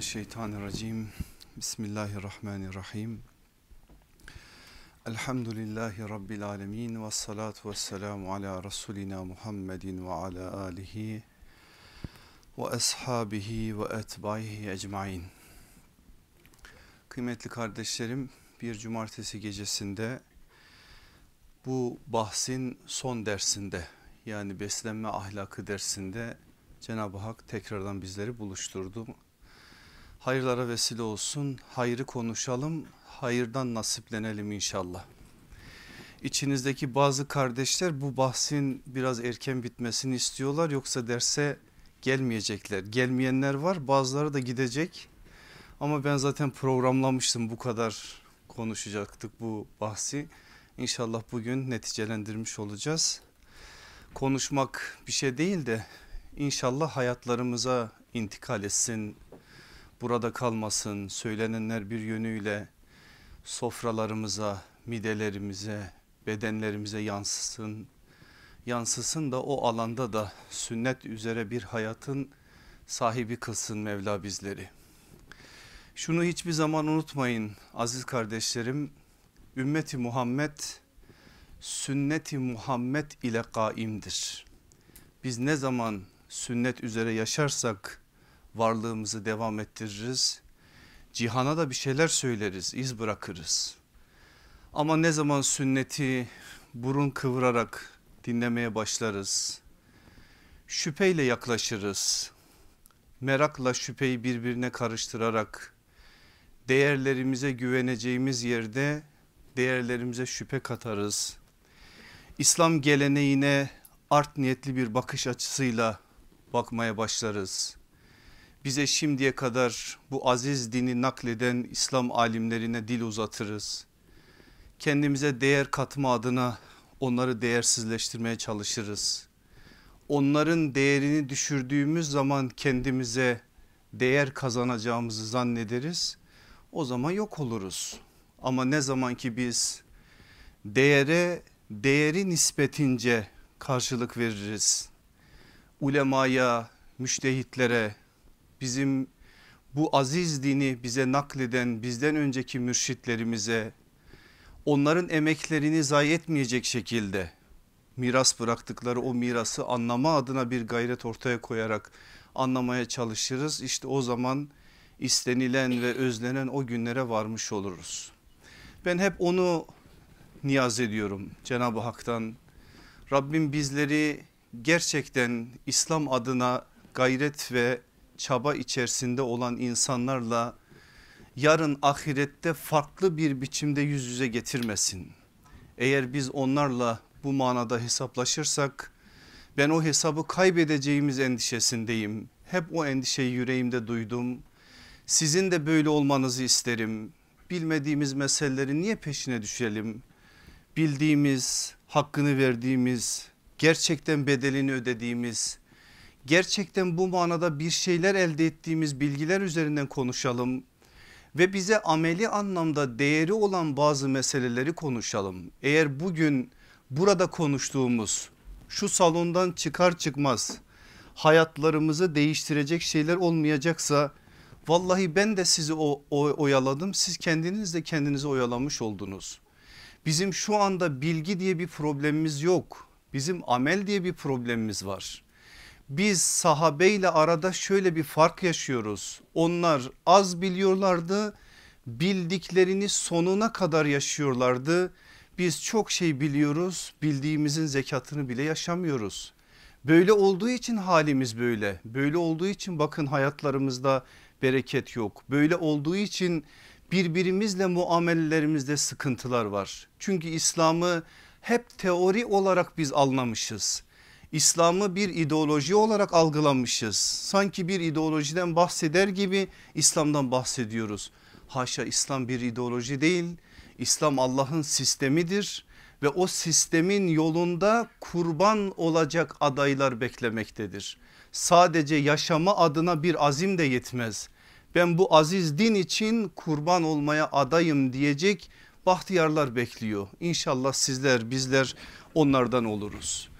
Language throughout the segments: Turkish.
Mineşşeytanirracim. Bismillahirrahmanirrahim. Elhamdülillahi rabbil alamin ve salatu vesselamu ala rasulina Muhammedin ve ala alihi ve ashabihi ve etbaihi ecmaîn. Kıymetli kardeşlerim, bir cumartesi gecesinde bu bahsin son dersinde yani beslenme ahlakı dersinde Cenab-ı Hak tekrardan bizleri buluşturdu. Hayırlara vesile olsun, hayrı konuşalım, hayırdan nasiplenelim inşallah. İçinizdeki bazı kardeşler bu bahsin biraz erken bitmesini istiyorlar yoksa derse gelmeyecekler. Gelmeyenler var bazıları da gidecek ama ben zaten programlamıştım bu kadar konuşacaktık bu bahsi. İnşallah bugün neticelendirmiş olacağız. Konuşmak bir şey değil de İnşallah hayatlarımıza intikal etsin, burada kalmasın, söylenenler bir yönüyle sofralarımıza, midelerimize, bedenlerimize yansısın. Yansısın da o alanda da sünnet üzere bir hayatın sahibi kılsın Mevla bizleri. Şunu hiçbir zaman unutmayın aziz kardeşlerim. Ümmeti Muhammed sünneti Muhammed ile kaimdir. Biz ne zaman sünnet üzere yaşarsak varlığımızı devam ettiririz. Cihana da bir şeyler söyleriz, iz bırakırız. Ama ne zaman sünneti burun kıvırarak dinlemeye başlarız, şüpheyle yaklaşırız, merakla şüpheyi birbirine karıştırarak değerlerimize güveneceğimiz yerde değerlerimize şüphe katarız. İslam geleneğine art niyetli bir bakış açısıyla bakmaya başlarız. Bize şimdiye kadar bu aziz dini nakleden İslam alimlerine dil uzatırız. Kendimize değer katma adına onları değersizleştirmeye çalışırız. Onların değerini düşürdüğümüz zaman kendimize değer kazanacağımızı zannederiz. O zaman yok oluruz. Ama ne zaman ki biz değere değeri nispetince karşılık veririz ulemaya, müştehitlere, bizim bu aziz dini bize nakleden bizden önceki mürşitlerimize onların emeklerini zayi etmeyecek şekilde miras bıraktıkları o mirası anlama adına bir gayret ortaya koyarak anlamaya çalışırız. İşte o zaman istenilen ve özlenen o günlere varmış oluruz. Ben hep onu niyaz ediyorum Cenab-ı Hak'tan. Rabbim bizleri gerçekten İslam adına gayret ve çaba içerisinde olan insanlarla yarın ahirette farklı bir biçimde yüz yüze getirmesin. Eğer biz onlarla bu manada hesaplaşırsak ben o hesabı kaybedeceğimiz endişesindeyim. Hep o endişeyi yüreğimde duydum. Sizin de böyle olmanızı isterim. Bilmediğimiz meseleleri niye peşine düşelim? Bildiğimiz, hakkını verdiğimiz, gerçekten bedelini ödediğimiz, gerçekten bu manada bir şeyler elde ettiğimiz bilgiler üzerinden konuşalım ve bize ameli anlamda değeri olan bazı meseleleri konuşalım. Eğer bugün burada konuştuğumuz şu salondan çıkar çıkmaz hayatlarımızı değiştirecek şeyler olmayacaksa vallahi ben de sizi o, o, oyaladım siz kendiniz de kendinizi oyalamış oldunuz. Bizim şu anda bilgi diye bir problemimiz yok Bizim amel diye bir problemimiz var. Biz sahabeyle arada şöyle bir fark yaşıyoruz. Onlar az biliyorlardı bildiklerini sonuna kadar yaşıyorlardı. Biz çok şey biliyoruz bildiğimizin zekatını bile yaşamıyoruz. Böyle olduğu için halimiz böyle. Böyle olduğu için bakın hayatlarımızda bereket yok. Böyle olduğu için birbirimizle muamelelerimizde sıkıntılar var. Çünkü İslam'ı hep teori olarak biz anlamışız. İslam'ı bir ideoloji olarak algılamışız. Sanki bir ideolojiden bahseder gibi İslam'dan bahsediyoruz. Haşa İslam bir ideoloji değil. İslam Allah'ın sistemidir ve o sistemin yolunda kurban olacak adaylar beklemektedir. Sadece yaşama adına bir azim de yetmez. Ben bu aziz din için kurban olmaya adayım diyecek bahtiyarlar bekliyor. İnşallah sizler bizler onlardan oluruz.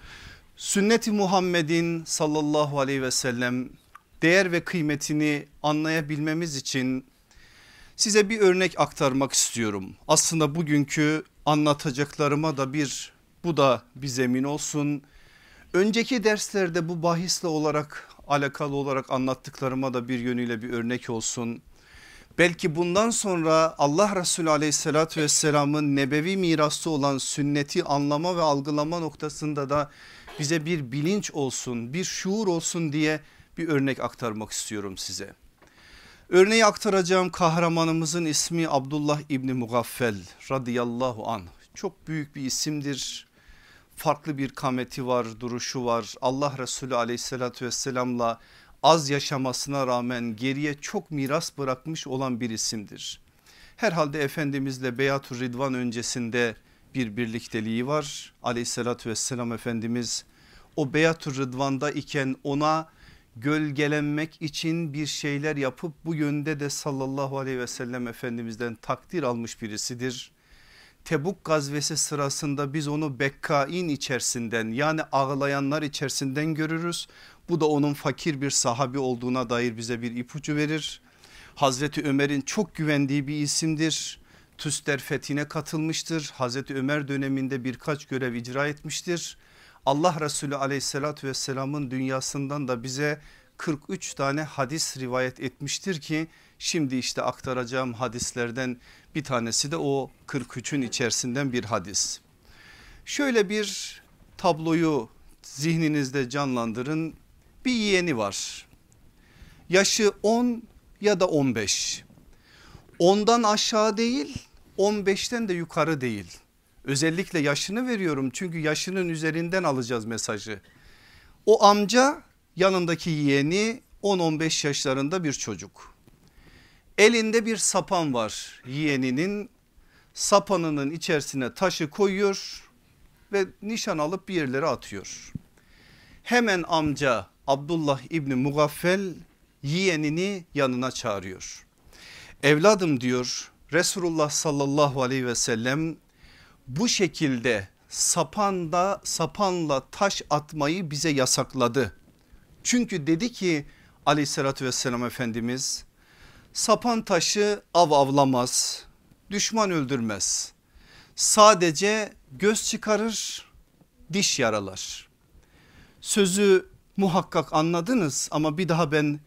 Sünneti Muhammed'in sallallahu aleyhi ve sellem değer ve kıymetini anlayabilmemiz için size bir örnek aktarmak istiyorum. Aslında bugünkü anlatacaklarıma da bir bu da bir zemin olsun. Önceki derslerde bu bahisle olarak alakalı olarak anlattıklarıma da bir yönüyle bir örnek olsun. Belki bundan sonra Allah Resulü aleyhissalatü vesselamın nebevi mirası olan sünneti anlama ve algılama noktasında da bize bir bilinç olsun bir şuur olsun diye bir örnek aktarmak istiyorum size. Örneği aktaracağım kahramanımızın ismi Abdullah İbni Mugaffel radıyallahu an. Çok büyük bir isimdir. Farklı bir kameti var, duruşu var. Allah Resulü aleyhissalatü vesselamla az yaşamasına rağmen geriye çok miras bırakmış olan bir isimdir. Herhalde Efendimizle Beyatur Ridvan öncesinde bir birlikteliği var. Aleyhissalatü vesselam Efendimiz o Beyatur Rıdvan'da iken ona gölgelenmek için bir şeyler yapıp bu yönde de sallallahu aleyhi ve sellem Efendimiz'den takdir almış birisidir. Tebuk gazvesi sırasında biz onu Bekkain içerisinden yani ağlayanlar içerisinden görürüz. Bu da onun fakir bir sahabi olduğuna dair bize bir ipucu verir. Hazreti Ömer'in çok güvendiği bir isimdir. Tüster fethine katılmıştır. Hazreti Ömer döneminde birkaç görev icra etmiştir. Allah Resulü aleyhissalatü vesselamın dünyasından da bize 43 tane hadis rivayet etmiştir ki şimdi işte aktaracağım hadislerden bir tanesi de o 43'ün içerisinden bir hadis. Şöyle bir tabloyu zihninizde canlandırın bir yeğeni var yaşı 10 ya da 15 ondan aşağı değil 15'ten de yukarı değil Özellikle yaşını veriyorum çünkü yaşının üzerinden alacağız mesajı. O amca yanındaki yeğeni 10-15 yaşlarında bir çocuk. Elinde bir sapan var yeğeninin sapanının içerisine taşı koyuyor ve nişan alıp bir yerlere atıyor. Hemen amca Abdullah İbni Mugaffel yeğenini yanına çağırıyor. Evladım diyor Resulullah sallallahu aleyhi ve sellem bu şekilde sapanda sapanla taş atmayı bize yasakladı. Çünkü dedi ki aleyhissalatü vesselam Efendimiz sapan taşı av avlamaz, düşman öldürmez. Sadece göz çıkarır, diş yaralar. Sözü muhakkak anladınız ama bir daha ben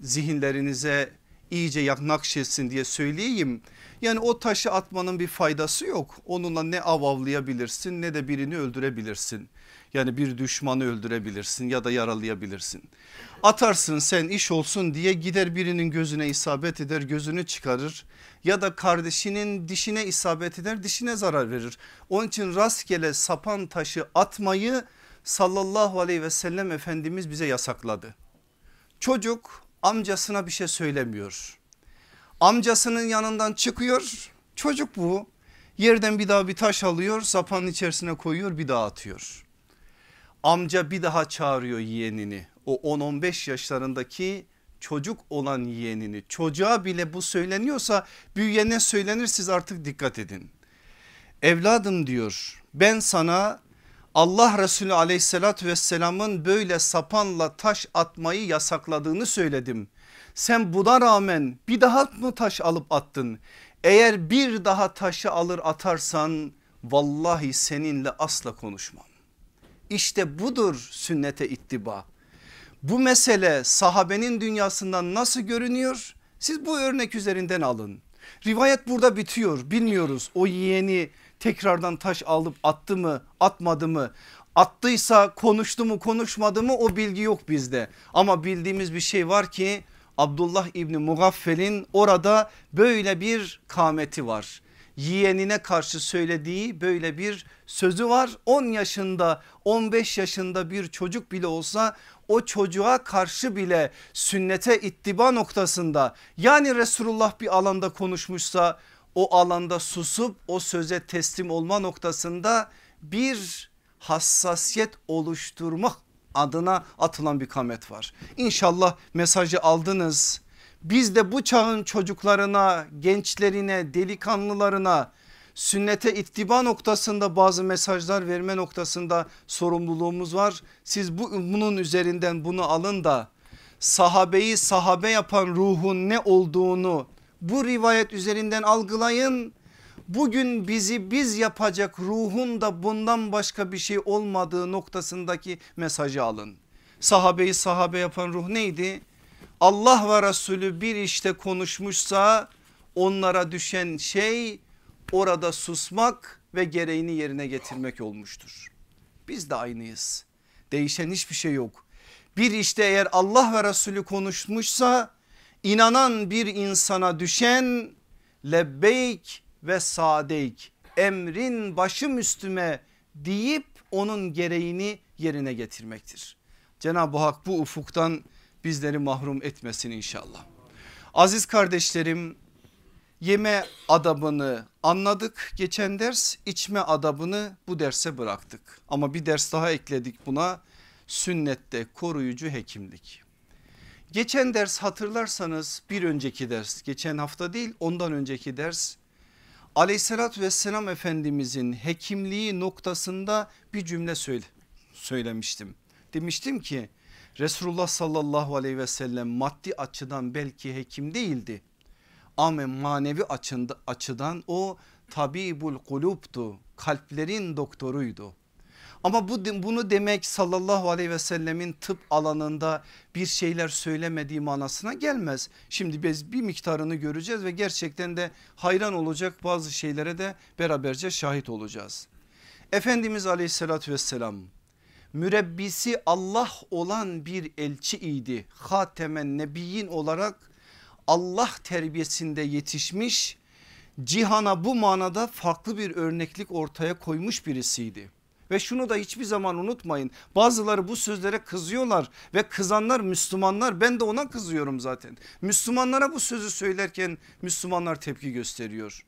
zihinlerinize iyice nakşetsin diye söyleyeyim. Yani o taşı atmanın bir faydası yok. Onunla ne av avlayabilirsin ne de birini öldürebilirsin. Yani bir düşmanı öldürebilirsin ya da yaralayabilirsin. Atarsın sen iş olsun diye gider birinin gözüne isabet eder gözünü çıkarır. Ya da kardeşinin dişine isabet eder dişine zarar verir. Onun için rastgele sapan taşı atmayı sallallahu aleyhi ve sellem Efendimiz bize yasakladı. Çocuk amcasına bir şey söylemiyor. Amcasının yanından çıkıyor. Çocuk bu. Yerden bir daha bir taş alıyor sapanın içerisine koyuyor bir daha atıyor. Amca bir daha çağırıyor yeğenini. O 10-15 yaşlarındaki çocuk olan yeğenini. Çocuğa bile bu söyleniyorsa büyüyene söylenir siz artık dikkat edin. Evladım diyor ben sana Allah Resulü aleyhissalatü vesselamın böyle sapanla taş atmayı yasakladığını söyledim. Sen buna rağmen bir daha mı taş alıp attın? Eğer bir daha taşı alır atarsan vallahi seninle asla konuşmam. İşte budur sünnete ittiba. Bu mesele sahabenin dünyasından nasıl görünüyor? Siz bu örnek üzerinden alın. Rivayet burada bitiyor bilmiyoruz o yeğeni tekrardan taş alıp attı mı atmadı mı attıysa konuştu mu konuşmadı mı o bilgi yok bizde ama bildiğimiz bir şey var ki Abdullah İbni Mugaffel'in orada böyle bir kameti var. Yeğenine karşı söylediği böyle bir sözü var. 10 yaşında 15 yaşında bir çocuk bile olsa o çocuğa karşı bile sünnete ittiba noktasında yani Resulullah bir alanda konuşmuşsa o alanda susup o söze teslim olma noktasında bir hassasiyet oluşturmak adına atılan bir kamet var. İnşallah mesajı aldınız. Biz de bu çağın çocuklarına, gençlerine, delikanlılarına sünnete ittiba noktasında bazı mesajlar verme noktasında sorumluluğumuz var. Siz bu, bunun üzerinden bunu alın da sahabeyi sahabe yapan ruhun ne olduğunu bu rivayet üzerinden algılayın. Bugün bizi biz yapacak ruhun da bundan başka bir şey olmadığı noktasındaki mesajı alın. Sahabeyi sahabe yapan ruh neydi? Allah ve Resulü bir işte konuşmuşsa onlara düşen şey orada susmak ve gereğini yerine getirmek olmuştur. Biz de aynıyız. Değişen hiçbir şey yok. Bir işte eğer Allah ve Resulü konuşmuşsa inanan bir insana düşen lebbeyk ve sadeyk emrin başım üstüme deyip onun gereğini yerine getirmektir. Cenab-ı Hak bu ufuktan bizleri mahrum etmesin inşallah. Aziz kardeşlerim yeme adabını anladık geçen ders içme adabını bu derse bıraktık. Ama bir ders daha ekledik buna sünnette koruyucu hekimlik. Geçen ders hatırlarsanız bir önceki ders geçen hafta değil ondan önceki ders aleyhissalatü vesselam efendimizin hekimliği noktasında bir cümle söyle, söylemiştim. Demiştim ki Resulullah sallallahu aleyhi ve sellem maddi açıdan belki hekim değildi. Ama manevi açında, açıdan o tabibul kuluptu kalplerin doktoruydu. Ama bu bunu demek sallallahu aleyhi ve sellemin tıp alanında bir şeyler söylemediği manasına gelmez. Şimdi biz bir miktarını göreceğiz ve gerçekten de hayran olacak bazı şeylere de beraberce şahit olacağız. Efendimiz aleyhissalatü vesselam mürebbisi Allah olan bir elçi idi. Hatemen Nebiyyin olarak Allah terbiyesinde yetişmiş cihana bu manada farklı bir örneklik ortaya koymuş birisiydi. Ve şunu da hiçbir zaman unutmayın bazıları bu sözlere kızıyorlar ve kızanlar Müslümanlar ben de ona kızıyorum zaten. Müslümanlara bu sözü söylerken Müslümanlar tepki gösteriyor.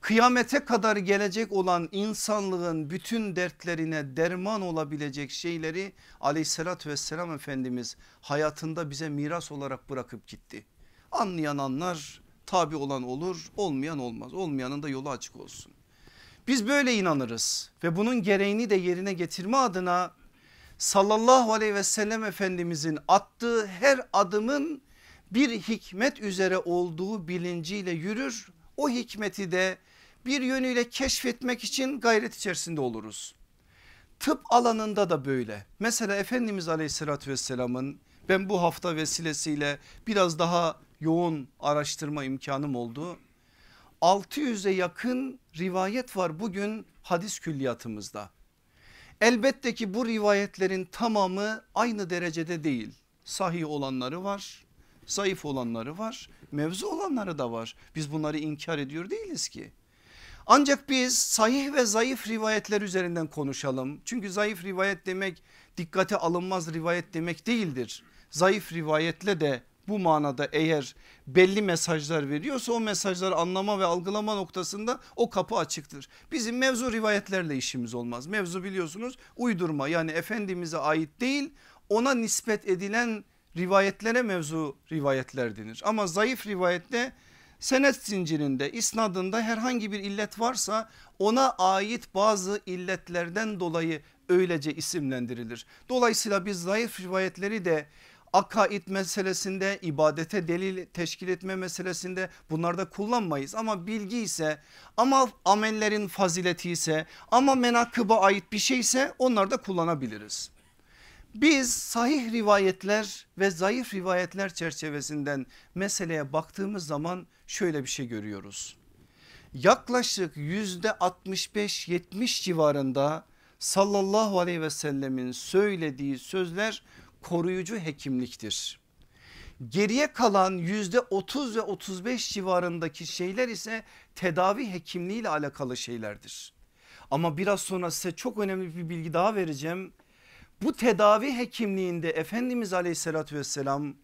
Kıyamete kadar gelecek olan insanlığın bütün dertlerine derman olabilecek şeyleri aleyhissalatü vesselam Efendimiz hayatında bize miras olarak bırakıp gitti. Anlayan anlar tabi olan olur olmayan olmaz olmayanın da yolu açık olsun. Biz böyle inanırız ve bunun gereğini de yerine getirme adına sallallahu aleyhi ve sellem efendimizin attığı her adımın bir hikmet üzere olduğu bilinciyle yürür. O hikmeti de bir yönüyle keşfetmek için gayret içerisinde oluruz. Tıp alanında da böyle. Mesela Efendimiz aleyhissalatü vesselamın ben bu hafta vesilesiyle biraz daha yoğun araştırma imkanım oldu. 600'e yakın rivayet var bugün hadis külliyatımızda. Elbette ki bu rivayetlerin tamamı aynı derecede değil. Sahih olanları var, zayıf olanları var, mevzu olanları da var. Biz bunları inkar ediyor değiliz ki. Ancak biz sahih ve zayıf rivayetler üzerinden konuşalım. Çünkü zayıf rivayet demek dikkate alınmaz rivayet demek değildir. Zayıf rivayetle de bu manada eğer belli mesajlar veriyorsa o mesajları anlama ve algılama noktasında o kapı açıktır. Bizim mevzu rivayetlerle işimiz olmaz. Mevzu biliyorsunuz uydurma yani Efendimiz'e ait değil ona nispet edilen rivayetlere mevzu rivayetler denir. Ama zayıf rivayette senet zincirinde isnadında herhangi bir illet varsa ona ait bazı illetlerden dolayı öylece isimlendirilir. Dolayısıyla biz zayıf rivayetleri de akaid meselesinde ibadete delil teşkil etme meselesinde bunlarda kullanmayız ama bilgi ise ama amellerin fazileti ise ama menakıba ait bir şeyse onlarda kullanabiliriz. Biz sahih rivayetler ve zayıf rivayetler çerçevesinden meseleye baktığımız zaman şöyle bir şey görüyoruz. Yaklaşık yüzde 65-70 civarında sallallahu aleyhi ve sellemin söylediği sözler koruyucu hekimliktir. Geriye kalan yüzde 30 ve 35 civarındaki şeyler ise tedavi hekimliği ile alakalı şeylerdir. Ama biraz sonra size çok önemli bir bilgi daha vereceğim. Bu tedavi hekimliğinde Efendimiz aleyhissalatü vesselam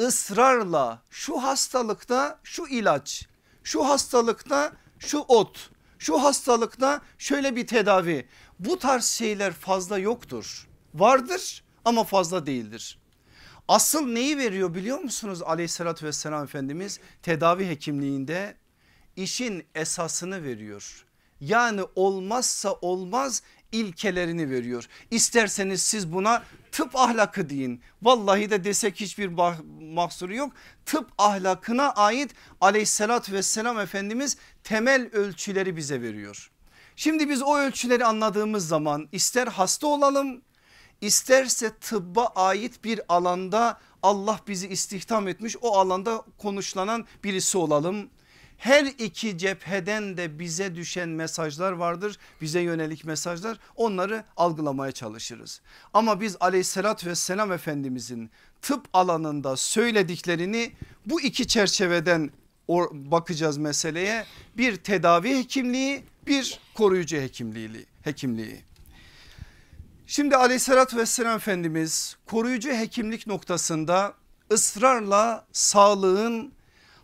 ısrarla şu hastalıkta şu ilaç, şu hastalıkta şu ot, şu hastalıkta şöyle bir tedavi bu tarz şeyler fazla yoktur. Vardır ama fazla değildir. Asıl neyi veriyor biliyor musunuz aleyhissalatü vesselam Efendimiz tedavi hekimliğinde işin esasını veriyor. Yani olmazsa olmaz ilkelerini veriyor. İsterseniz siz buna tıp ahlakı deyin. Vallahi de desek hiçbir mahsuru yok. Tıp ahlakına ait aleyhissalatü vesselam Efendimiz temel ölçüleri bize veriyor. Şimdi biz o ölçüleri anladığımız zaman ister hasta olalım isterse tıbba ait bir alanda Allah bizi istihdam etmiş o alanda konuşlanan birisi olalım. Her iki cepheden de bize düşen mesajlar vardır. Bize yönelik mesajlar onları algılamaya çalışırız. Ama biz aleyhissalatü vesselam efendimizin tıp alanında söylediklerini bu iki çerçeveden bakacağız meseleye. Bir tedavi hekimliği bir koruyucu hekimliği. hekimliği. Şimdi aleyhissalatü vesselam Efendimiz koruyucu hekimlik noktasında ısrarla sağlığın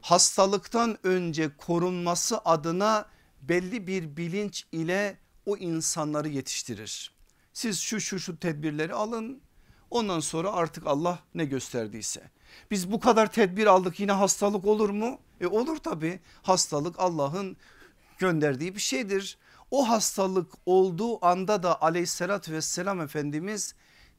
hastalıktan önce korunması adına belli bir bilinç ile o insanları yetiştirir. Siz şu şu şu tedbirleri alın ondan sonra artık Allah ne gösterdiyse. Biz bu kadar tedbir aldık yine hastalık olur mu? E olur tabi hastalık Allah'ın gönderdiği bir şeydir. O hastalık olduğu anda da aleyhissalatü vesselam Efendimiz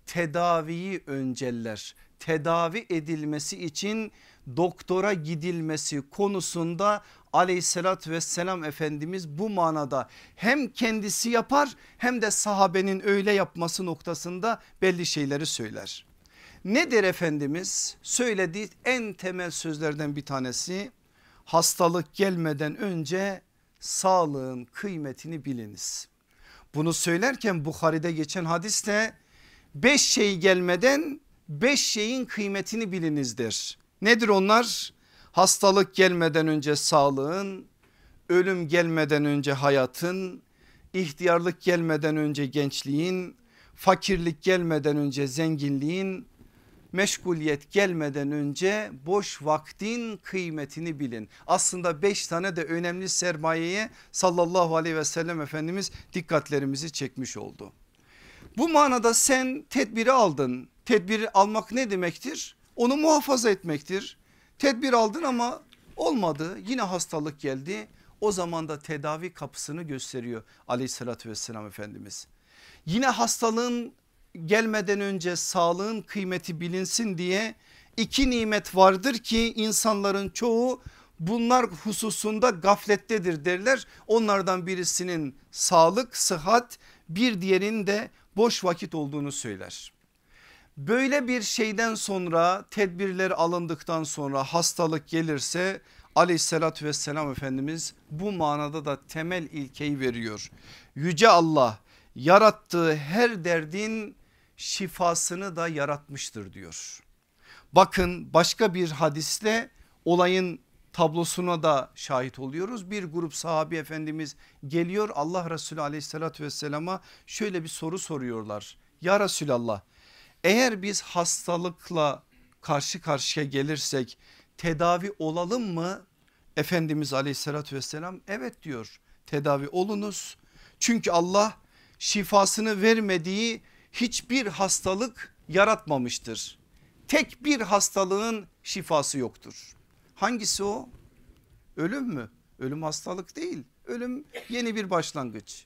tedaviyi önceller. Tedavi edilmesi için doktora gidilmesi konusunda aleyhissalatü vesselam Efendimiz bu manada hem kendisi yapar hem de sahabenin öyle yapması noktasında belli şeyleri söyler. Nedir Efendimiz? Söylediği en temel sözlerden bir tanesi hastalık gelmeden önce sağlığın kıymetini biliniz. Bunu söylerken Bukhari'de geçen hadiste beş şey gelmeden beş şeyin kıymetini bilinizdir. Nedir onlar? Hastalık gelmeden önce sağlığın, ölüm gelmeden önce hayatın, ihtiyarlık gelmeden önce gençliğin, fakirlik gelmeden önce zenginliğin, meşguliyet gelmeden önce boş vaktin kıymetini bilin. Aslında beş tane de önemli sermayeye sallallahu aleyhi ve sellem Efendimiz dikkatlerimizi çekmiş oldu. Bu manada sen tedbiri aldın. Tedbiri almak ne demektir? Onu muhafaza etmektir. Tedbir aldın ama olmadı yine hastalık geldi. O zaman da tedavi kapısını gösteriyor aleyhissalatü vesselam Efendimiz. Yine hastalığın gelmeden önce sağlığın kıymeti bilinsin diye iki nimet vardır ki insanların çoğu bunlar hususunda gaflettedir derler. Onlardan birisinin sağlık, sıhhat bir diğerinin de boş vakit olduğunu söyler. Böyle bir şeyden sonra tedbirler alındıktan sonra hastalık gelirse aleyhissalatü vesselam Efendimiz bu manada da temel ilkeyi veriyor. Yüce Allah yarattığı her derdin şifasını da yaratmıştır diyor. Bakın başka bir hadiste olayın tablosuna da şahit oluyoruz. Bir grup sahabi efendimiz geliyor Allah Resulü aleyhissalatü vesselama şöyle bir soru soruyorlar. Ya Resulallah eğer biz hastalıkla karşı karşıya gelirsek tedavi olalım mı? Efendimiz aleyhissalatü vesselam evet diyor tedavi olunuz. Çünkü Allah şifasını vermediği hiçbir hastalık yaratmamıştır. Tek bir hastalığın şifası yoktur. Hangisi o? Ölüm mü? Ölüm hastalık değil. Ölüm yeni bir başlangıç.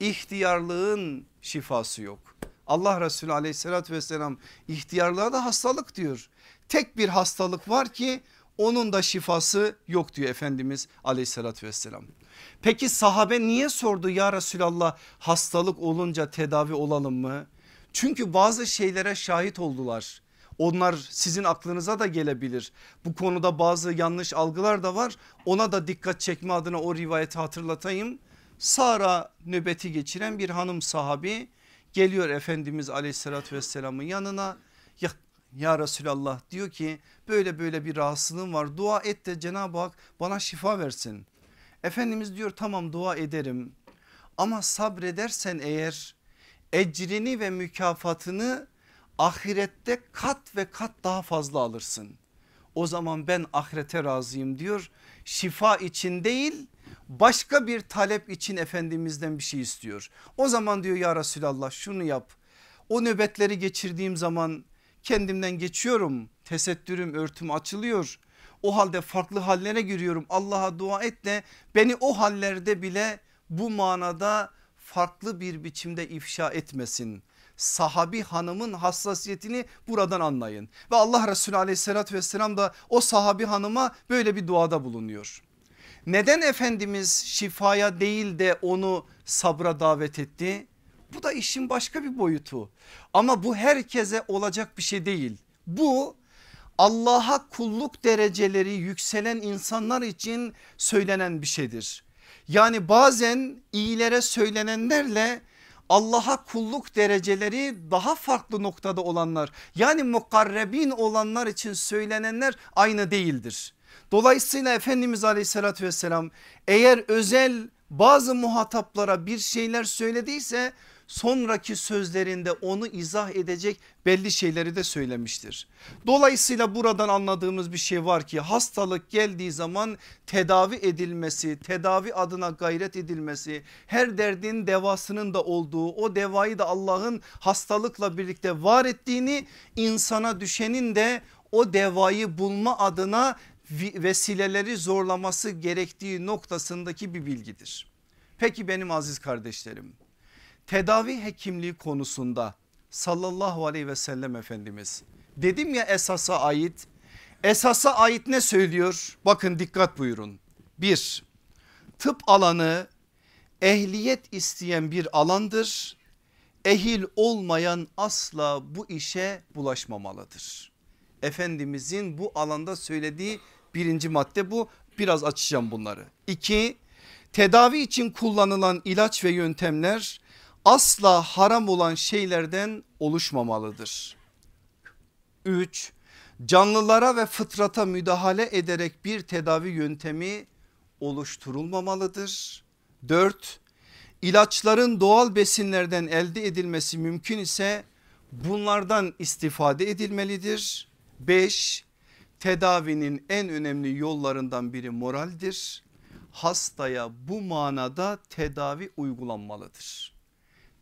İhtiyarlığın şifası yok. Allah Resulü aleyhissalatü vesselam ihtiyarlığa da hastalık diyor. Tek bir hastalık var ki onun da şifası yok diyor Efendimiz aleyhissalatü vesselam. Peki sahabe niye sordu ya Resulallah hastalık olunca tedavi olalım mı? Çünkü bazı şeylere şahit oldular. Onlar sizin aklınıza da gelebilir. Bu konuda bazı yanlış algılar da var. Ona da dikkat çekme adına o rivayeti hatırlatayım. Sara nöbeti geçiren bir hanım sahabi geliyor Efendimiz aleyhissalatü vesselamın yanına. Ya, ya Resulallah diyor ki böyle böyle bir rahatsızlığım var dua et de Cenab-ı Hak bana şifa versin. Efendimiz diyor tamam dua ederim ama sabredersen eğer ecrini ve mükafatını ahirette kat ve kat daha fazla alırsın. O zaman ben ahirete razıyım diyor. Şifa için değil başka bir talep için Efendimiz'den bir şey istiyor. O zaman diyor ya Resulallah şunu yap. O nöbetleri geçirdiğim zaman kendimden geçiyorum. Tesettürüm örtüm açılıyor. O halde farklı hallere giriyorum. Allah'a dua et de beni o hallerde bile bu manada farklı bir biçimde ifşa etmesin. Sahabi hanımın hassasiyetini buradan anlayın. Ve Allah Resulü aleyhissalatü vesselam da o sahabi hanıma böyle bir duada bulunuyor. Neden Efendimiz şifaya değil de onu sabra davet etti? Bu da işin başka bir boyutu. Ama bu herkese olacak bir şey değil. Bu Allah'a kulluk dereceleri yükselen insanlar için söylenen bir şeydir. Yani bazen iyilere söylenenlerle Allah'a kulluk dereceleri daha farklı noktada olanlar yani mukarrebin olanlar için söylenenler aynı değildir. Dolayısıyla Efendimiz aleyhissalatü vesselam eğer özel bazı muhataplara bir şeyler söylediyse sonraki sözlerinde onu izah edecek belli şeyleri de söylemiştir. Dolayısıyla buradan anladığımız bir şey var ki hastalık geldiği zaman tedavi edilmesi, tedavi adına gayret edilmesi, her derdin devasının da olduğu o devayı da Allah'ın hastalıkla birlikte var ettiğini insana düşenin de o devayı bulma adına vesileleri zorlaması gerektiği noktasındaki bir bilgidir. Peki benim aziz kardeşlerim tedavi hekimliği konusunda sallallahu aleyhi ve sellem Efendimiz dedim ya esasa ait esasa ait ne söylüyor bakın dikkat buyurun bir tıp alanı ehliyet isteyen bir alandır ehil olmayan asla bu işe bulaşmamalıdır. Efendimizin bu alanda söylediği birinci madde bu biraz açacağım bunları. İki tedavi için kullanılan ilaç ve yöntemler asla haram olan şeylerden oluşmamalıdır. 3. Canlılara ve fıtrata müdahale ederek bir tedavi yöntemi oluşturulmamalıdır. 4. İlaçların doğal besinlerden elde edilmesi mümkün ise bunlardan istifade edilmelidir. 5. Tedavinin en önemli yollarından biri moraldir. Hastaya bu manada tedavi uygulanmalıdır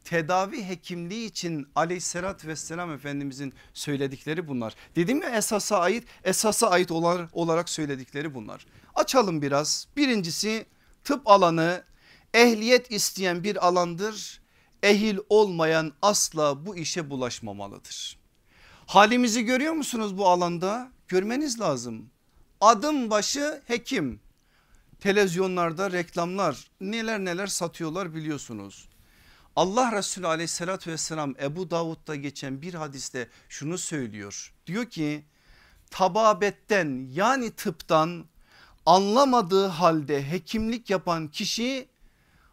tedavi hekimliği için aleyhissalatü vesselam efendimizin söyledikleri bunlar. Dedim ya esasa ait esasa ait olarak söyledikleri bunlar. Açalım biraz birincisi tıp alanı ehliyet isteyen bir alandır. Ehil olmayan asla bu işe bulaşmamalıdır. Halimizi görüyor musunuz bu alanda? Görmeniz lazım. Adım başı hekim. Televizyonlarda reklamlar neler neler satıyorlar biliyorsunuz. Allah Resulü aleyhissalatü vesselam Ebu Davud'da geçen bir hadiste şunu söylüyor. Diyor ki tababetten yani tıptan anlamadığı halde hekimlik yapan kişi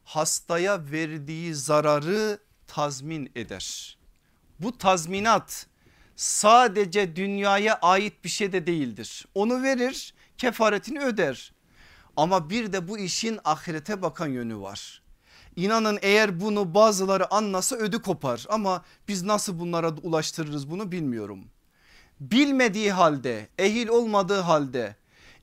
hastaya verdiği zararı tazmin eder. Bu tazminat sadece dünyaya ait bir şey de değildir. Onu verir kefaretini öder. Ama bir de bu işin ahirete bakan yönü var. İnanın eğer bunu bazıları anlasa ödü kopar ama biz nasıl bunlara ulaştırırız bunu bilmiyorum. Bilmediği halde ehil olmadığı halde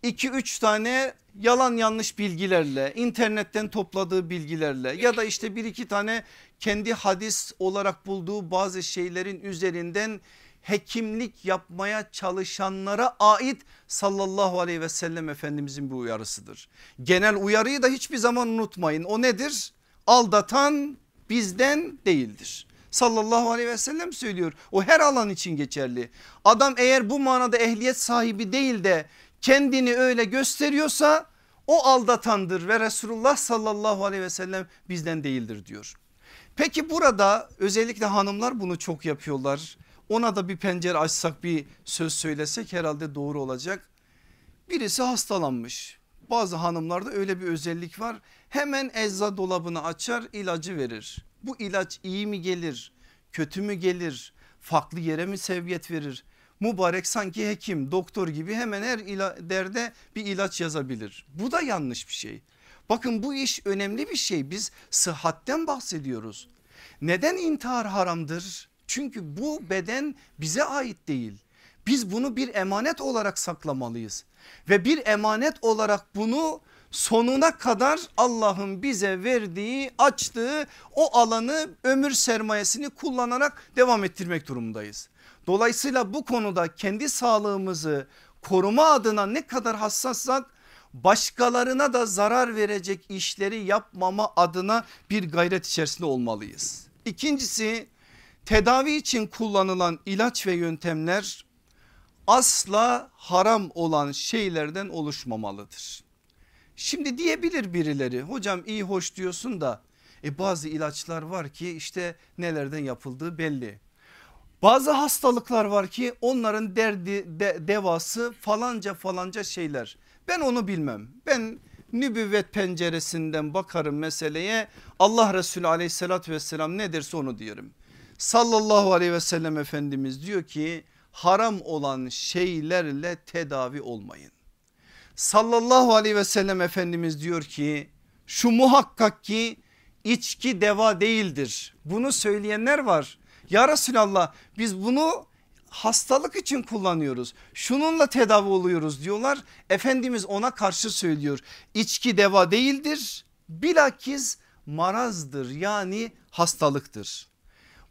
2-3 tane yalan yanlış bilgilerle internetten topladığı bilgilerle ya da işte bir iki tane kendi hadis olarak bulduğu bazı şeylerin üzerinden hekimlik yapmaya çalışanlara ait sallallahu aleyhi ve sellem efendimizin bu uyarısıdır. Genel uyarıyı da hiçbir zaman unutmayın o nedir? Aldatan bizden değildir. Sallallahu aleyhi ve sellem söylüyor o her alan için geçerli. Adam eğer bu manada ehliyet sahibi değil de kendini öyle gösteriyorsa o aldatandır ve Resulullah sallallahu aleyhi ve sellem bizden değildir diyor. Peki burada özellikle hanımlar bunu çok yapıyorlar. Ona da bir pencere açsak bir söz söylesek herhalde doğru olacak. Birisi hastalanmış. Bazı hanımlarda öyle bir özellik var hemen ecza dolabını açar ilacı verir. Bu ilaç iyi mi gelir kötü mü gelir farklı yere mi seviyet verir? Mübarek sanki hekim doktor gibi hemen her derde bir ilaç yazabilir. Bu da yanlış bir şey. Bakın bu iş önemli bir şey biz sıhhatten bahsediyoruz. Neden intihar haramdır? Çünkü bu beden bize ait değil. Biz bunu bir emanet olarak saklamalıyız ve bir emanet olarak bunu sonuna kadar Allah'ın bize verdiği açtığı o alanı ömür sermayesini kullanarak devam ettirmek durumundayız. Dolayısıyla bu konuda kendi sağlığımızı koruma adına ne kadar hassassak başkalarına da zarar verecek işleri yapmama adına bir gayret içerisinde olmalıyız. İkincisi tedavi için kullanılan ilaç ve yöntemler asla haram olan şeylerden oluşmamalıdır. Şimdi diyebilir birileri hocam iyi hoş diyorsun da e bazı ilaçlar var ki işte nelerden yapıldığı belli. Bazı hastalıklar var ki onların derdi de, devası falanca falanca şeyler. Ben onu bilmem. Ben nübüvvet penceresinden bakarım meseleye. Allah Resulü aleyhissalatü vesselam ne derse onu diyorum. Sallallahu aleyhi ve sellem Efendimiz diyor ki haram olan şeylerle tedavi olmayın. Sallallahu aleyhi ve sellem Efendimiz diyor ki şu muhakkak ki içki deva değildir. Bunu söyleyenler var. Ya Resulallah biz bunu hastalık için kullanıyoruz. Şununla tedavi oluyoruz diyorlar. Efendimiz ona karşı söylüyor. İçki deva değildir. Bilakis marazdır yani hastalıktır.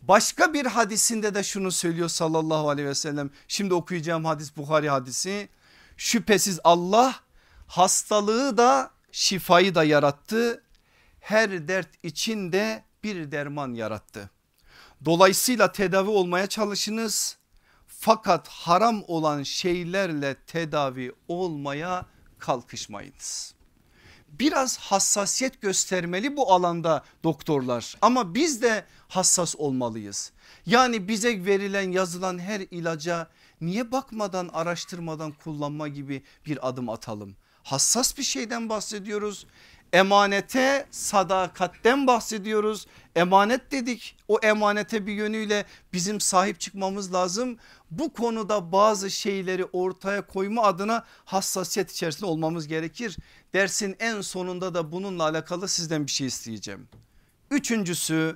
Başka bir hadisinde de şunu söylüyor sallallahu aleyhi ve sellem. Şimdi okuyacağım hadis Bukhari hadisi. Şüphesiz Allah hastalığı da şifayı da yarattı. Her dert için de bir derman yarattı. Dolayısıyla tedavi olmaya çalışınız. Fakat haram olan şeylerle tedavi olmaya kalkışmayınız. Biraz hassasiyet göstermeli bu alanda doktorlar ama biz de hassas olmalıyız. Yani bize verilen yazılan her ilaca niye bakmadan araştırmadan kullanma gibi bir adım atalım. Hassas bir şeyden bahsediyoruz emanete sadakatten bahsediyoruz. Emanet dedik o emanete bir yönüyle bizim sahip çıkmamız lazım. Bu konuda bazı şeyleri ortaya koyma adına hassasiyet içerisinde olmamız gerekir. Dersin en sonunda da bununla alakalı sizden bir şey isteyeceğim. Üçüncüsü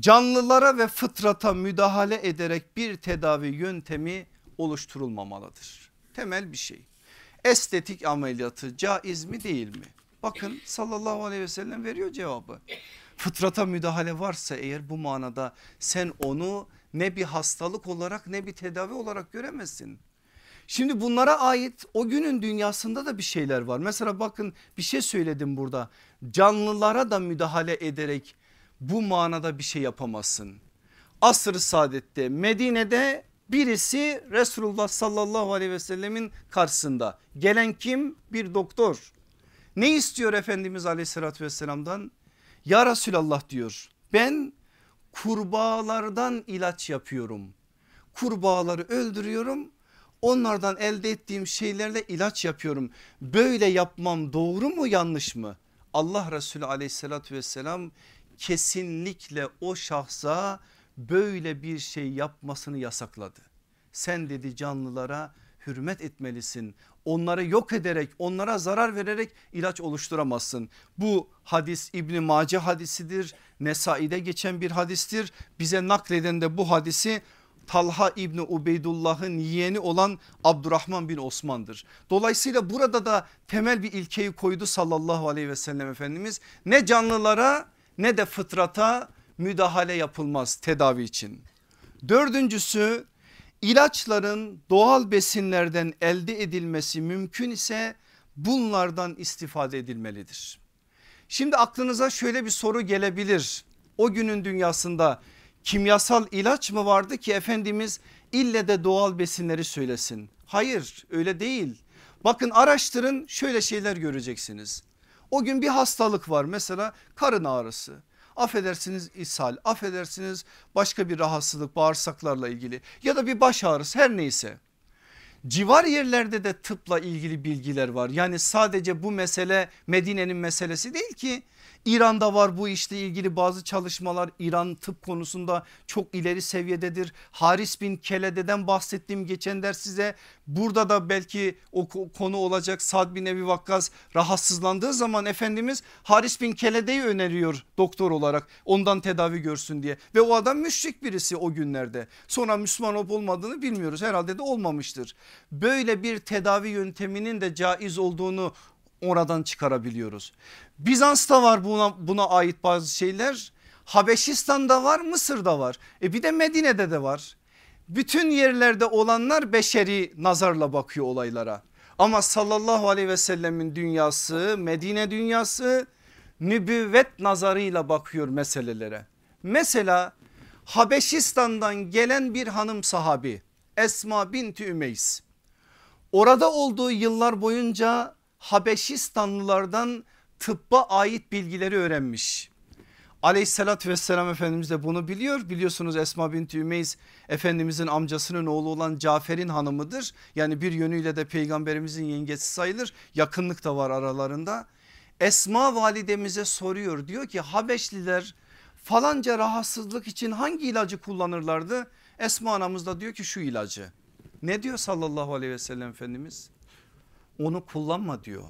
canlılara ve fıtrata müdahale ederek bir tedavi yöntemi oluşturulmamalıdır. Temel bir şey. Estetik ameliyatı caiz mi değil mi? Bakın sallallahu aleyhi ve sellem veriyor cevabı. Fıtrata müdahale varsa eğer bu manada sen onu ne bir hastalık olarak ne bir tedavi olarak göremezsin. Şimdi bunlara ait o günün dünyasında da bir şeyler var. Mesela bakın bir şey söyledim burada. Canlılara da müdahale ederek bu manada bir şey yapamazsın. Asr-ı saadette Medine'de birisi Resulullah sallallahu aleyhi ve sellemin karşısında. Gelen kim? Bir doktor. Ne istiyor Efendimiz aleyhissalatü vesselamdan? Ya Resulallah diyor ben kurbağalardan ilaç yapıyorum. Kurbağaları öldürüyorum onlardan elde ettiğim şeylerle ilaç yapıyorum. Böyle yapmam doğru mu yanlış mı? Allah Resulü aleyhissalatü vesselam kesinlikle o şahsa böyle bir şey yapmasını yasakladı. Sen dedi canlılara hürmet etmelisin. Onları yok ederek onlara zarar vererek ilaç oluşturamazsın. Bu hadis İbni Mace hadisidir. Nesai'de geçen bir hadistir. Bize nakleden de bu hadisi Talha İbni Ubeydullah'ın yeğeni olan Abdurrahman bin Osman'dır. Dolayısıyla burada da temel bir ilkeyi koydu sallallahu aleyhi ve sellem Efendimiz. Ne canlılara ne de fıtrata müdahale yapılmaz tedavi için. Dördüncüsü İlaçların doğal besinlerden elde edilmesi mümkün ise bunlardan istifade edilmelidir. Şimdi aklınıza şöyle bir soru gelebilir. O günün dünyasında kimyasal ilaç mı vardı ki Efendimiz ille de doğal besinleri söylesin? Hayır öyle değil. Bakın araştırın şöyle şeyler göreceksiniz. O gün bir hastalık var mesela karın ağrısı affedersiniz ishal affedersiniz başka bir rahatsızlık bağırsaklarla ilgili ya da bir baş ağrısı her neyse. Civar yerlerde de tıpla ilgili bilgiler var. Yani sadece bu mesele Medine'nin meselesi değil ki İran'da var bu işle ilgili bazı çalışmalar. İran tıp konusunda çok ileri seviyededir. Haris bin Kelede'den bahsettiğim geçen ders size. Burada da belki o konu olacak. Sad bin Ebi Vakkas rahatsızlandığı zaman Efendimiz Haris bin Kelede'yi öneriyor doktor olarak ondan tedavi görsün diye. Ve o adam müşrik birisi o günlerde. Sonra Müslüman olup olmadığını bilmiyoruz. Herhalde de olmamıştır. Böyle bir tedavi yönteminin de caiz olduğunu oradan çıkarabiliyoruz. Bizans'ta var buna, buna ait bazı şeyler. Habeşistan'da var Mısır'da var. E bir de Medine'de de var. Bütün yerlerde olanlar beşeri nazarla bakıyor olaylara. Ama sallallahu aleyhi ve sellemin dünyası Medine dünyası nübüvvet nazarıyla bakıyor meselelere. Mesela Habeşistan'dan gelen bir hanım sahabi Esma binti Ümeys. Orada olduğu yıllar boyunca Habeşistanlılardan tıbba ait bilgileri öğrenmiş. Aleyhissalatü vesselam Efendimiz de bunu biliyor. Biliyorsunuz Esma binti Ümeyiz Efendimizin amcasının oğlu olan Cafer'in hanımıdır. Yani bir yönüyle de peygamberimizin yengesi sayılır. Yakınlık da var aralarında. Esma validemize soruyor diyor ki Habeşliler falanca rahatsızlık için hangi ilacı kullanırlardı? Esma anamız da diyor ki şu ilacı. Ne diyor sallallahu aleyhi ve sellem Efendimiz? Onu kullanma diyor.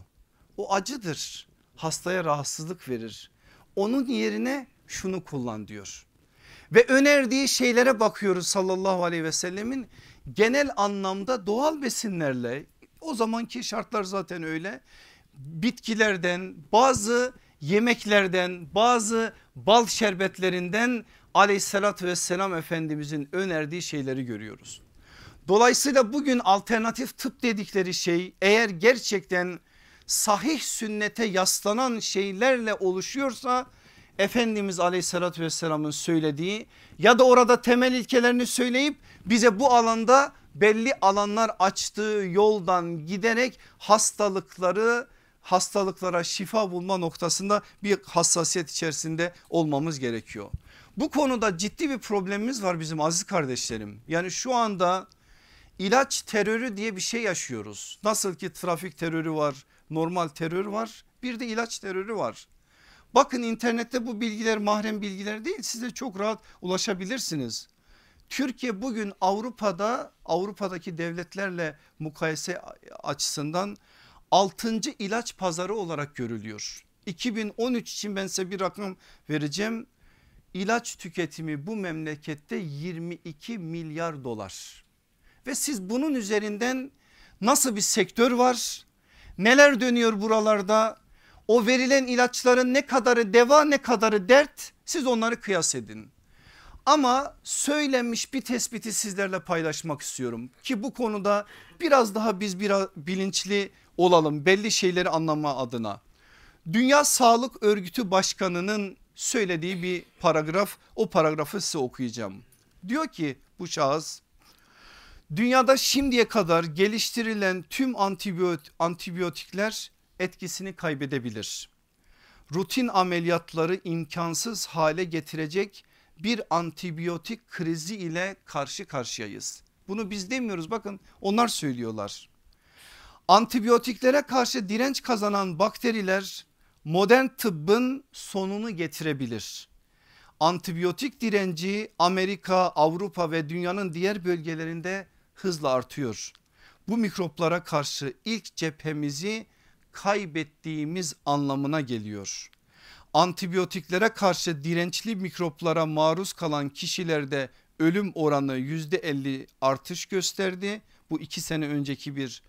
O acıdır. Hastaya rahatsızlık verir. Onun yerine şunu kullan diyor. Ve önerdiği şeylere bakıyoruz sallallahu aleyhi ve sellemin genel anlamda doğal besinlerle o zamanki şartlar zaten öyle bitkilerden bazı yemeklerden bazı bal şerbetlerinden aleyhissalatü vesselam efendimizin önerdiği şeyleri görüyoruz. Dolayısıyla bugün alternatif tıp dedikleri şey eğer gerçekten sahih sünnete yaslanan şeylerle oluşuyorsa Efendimiz aleyhissalatü vesselamın söylediği ya da orada temel ilkelerini söyleyip bize bu alanda belli alanlar açtığı yoldan giderek hastalıkları hastalıklara şifa bulma noktasında bir hassasiyet içerisinde olmamız gerekiyor. Bu konuda ciddi bir problemimiz var bizim aziz kardeşlerim. Yani şu anda ilaç terörü diye bir şey yaşıyoruz. Nasıl ki trafik terörü var, normal terör var, bir de ilaç terörü var. Bakın internette bu bilgiler mahrem bilgiler değil size çok rahat ulaşabilirsiniz. Türkiye bugün Avrupa'da Avrupa'daki devletlerle mukayese açısından 6. ilaç pazarı olarak görülüyor. 2013 için ben size bir rakam vereceğim. İlaç tüketimi bu memlekette 22 milyar dolar. Ve siz bunun üzerinden nasıl bir sektör var? Neler dönüyor buralarda? O verilen ilaçların ne kadarı deva ne kadarı dert siz onları kıyas edin. Ama söylenmiş bir tespiti sizlerle paylaşmak istiyorum ki bu konuda biraz daha biz biraz bilinçli olalım belli şeyleri anlama adına. Dünya Sağlık Örgütü Başkanı'nın söylediği bir paragraf o paragrafı size okuyacağım. Diyor ki bu şahıs dünyada şimdiye kadar geliştirilen tüm antibiyotikler etkisini kaybedebilir. Rutin ameliyatları imkansız hale getirecek bir antibiyotik krizi ile karşı karşıyayız. Bunu biz demiyoruz bakın onlar söylüyorlar. Antibiyotiklere karşı direnç kazanan bakteriler modern tıbbın sonunu getirebilir. Antibiyotik direnci Amerika, Avrupa ve dünyanın diğer bölgelerinde hızla artıyor. Bu mikroplara karşı ilk cephemizi kaybettiğimiz anlamına geliyor. Antibiyotiklere karşı dirençli mikroplara maruz kalan kişilerde ölüm oranı yüzde 50 artış gösterdi. Bu iki sene önceki bir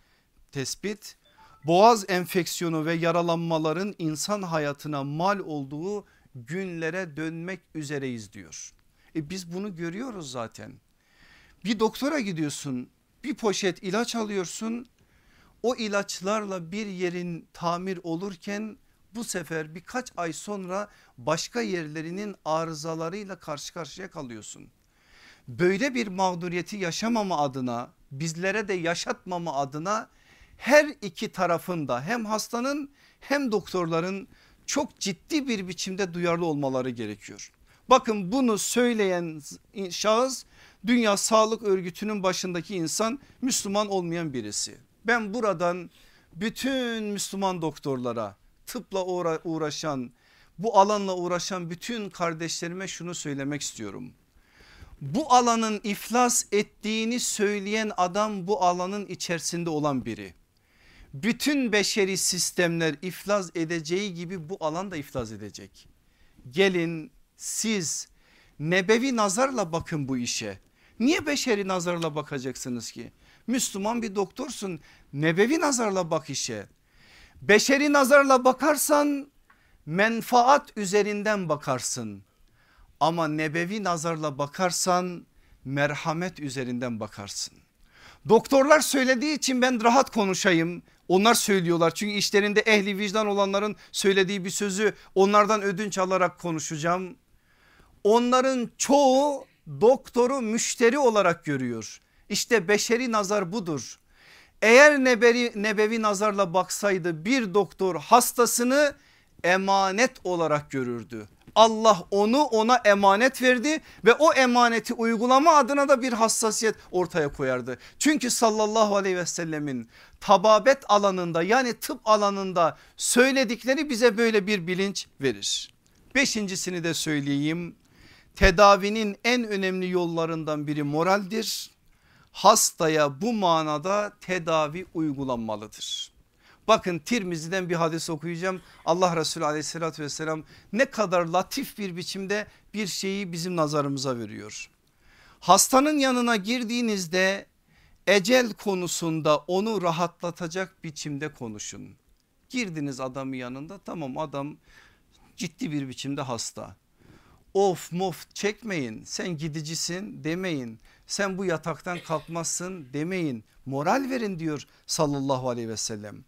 tespit. Boğaz enfeksiyonu ve yaralanmaların insan hayatına mal olduğu günlere dönmek üzereyiz diyor. E biz bunu görüyoruz zaten. Bir doktora gidiyorsun bir poşet ilaç alıyorsun o ilaçlarla bir yerin tamir olurken bu sefer birkaç ay sonra başka yerlerinin arızalarıyla karşı karşıya kalıyorsun. Böyle bir mağduriyeti yaşamama adına bizlere de yaşatmama adına her iki tarafında hem hastanın hem doktorların çok ciddi bir biçimde duyarlı olmaları gerekiyor. Bakın bunu söyleyen şahıs Dünya Sağlık Örgütü'nün başındaki insan Müslüman olmayan birisi. Ben buradan bütün Müslüman doktorlara tıpla uğraşan bu alanla uğraşan bütün kardeşlerime şunu söylemek istiyorum. Bu alanın iflas ettiğini söyleyen adam bu alanın içerisinde olan biri. Bütün beşeri sistemler iflas edeceği gibi bu alan da iflas edecek. Gelin siz nebevi nazarla bakın bu işe. Niye beşeri nazarla bakacaksınız ki? Müslüman bir doktorsun nebevi nazarla bak işe. Beşeri nazarla bakarsan menfaat üzerinden bakarsın. Ama nebevi nazarla bakarsan merhamet üzerinden bakarsın. Doktorlar söylediği için ben rahat konuşayım. Onlar söylüyorlar çünkü işlerinde ehli vicdan olanların söylediği bir sözü onlardan ödünç alarak konuşacağım. Onların çoğu doktoru müşteri olarak görüyor. İşte beşeri nazar budur. Eğer nebevi, nebevi nazarla baksaydı bir doktor hastasını emanet olarak görürdü. Allah onu ona emanet verdi ve o emaneti uygulama adına da bir hassasiyet ortaya koyardı. Çünkü sallallahu aleyhi ve sellemin tababet alanında yani tıp alanında söyledikleri bize böyle bir bilinç verir. Beşincisini de söyleyeyim. Tedavinin en önemli yollarından biri moraldir. Hastaya bu manada tedavi uygulanmalıdır. Bakın Tirmizi'den bir hadis okuyacağım. Allah Resulü aleyhissalatü vesselam ne kadar latif bir biçimde bir şeyi bizim nazarımıza veriyor. Hastanın yanına girdiğinizde ecel konusunda onu rahatlatacak biçimde konuşun. Girdiniz adamın yanında tamam adam ciddi bir biçimde hasta. Of mof çekmeyin sen gidicisin demeyin. Sen bu yataktan kalkmazsın demeyin. Moral verin diyor sallallahu aleyhi ve sellem.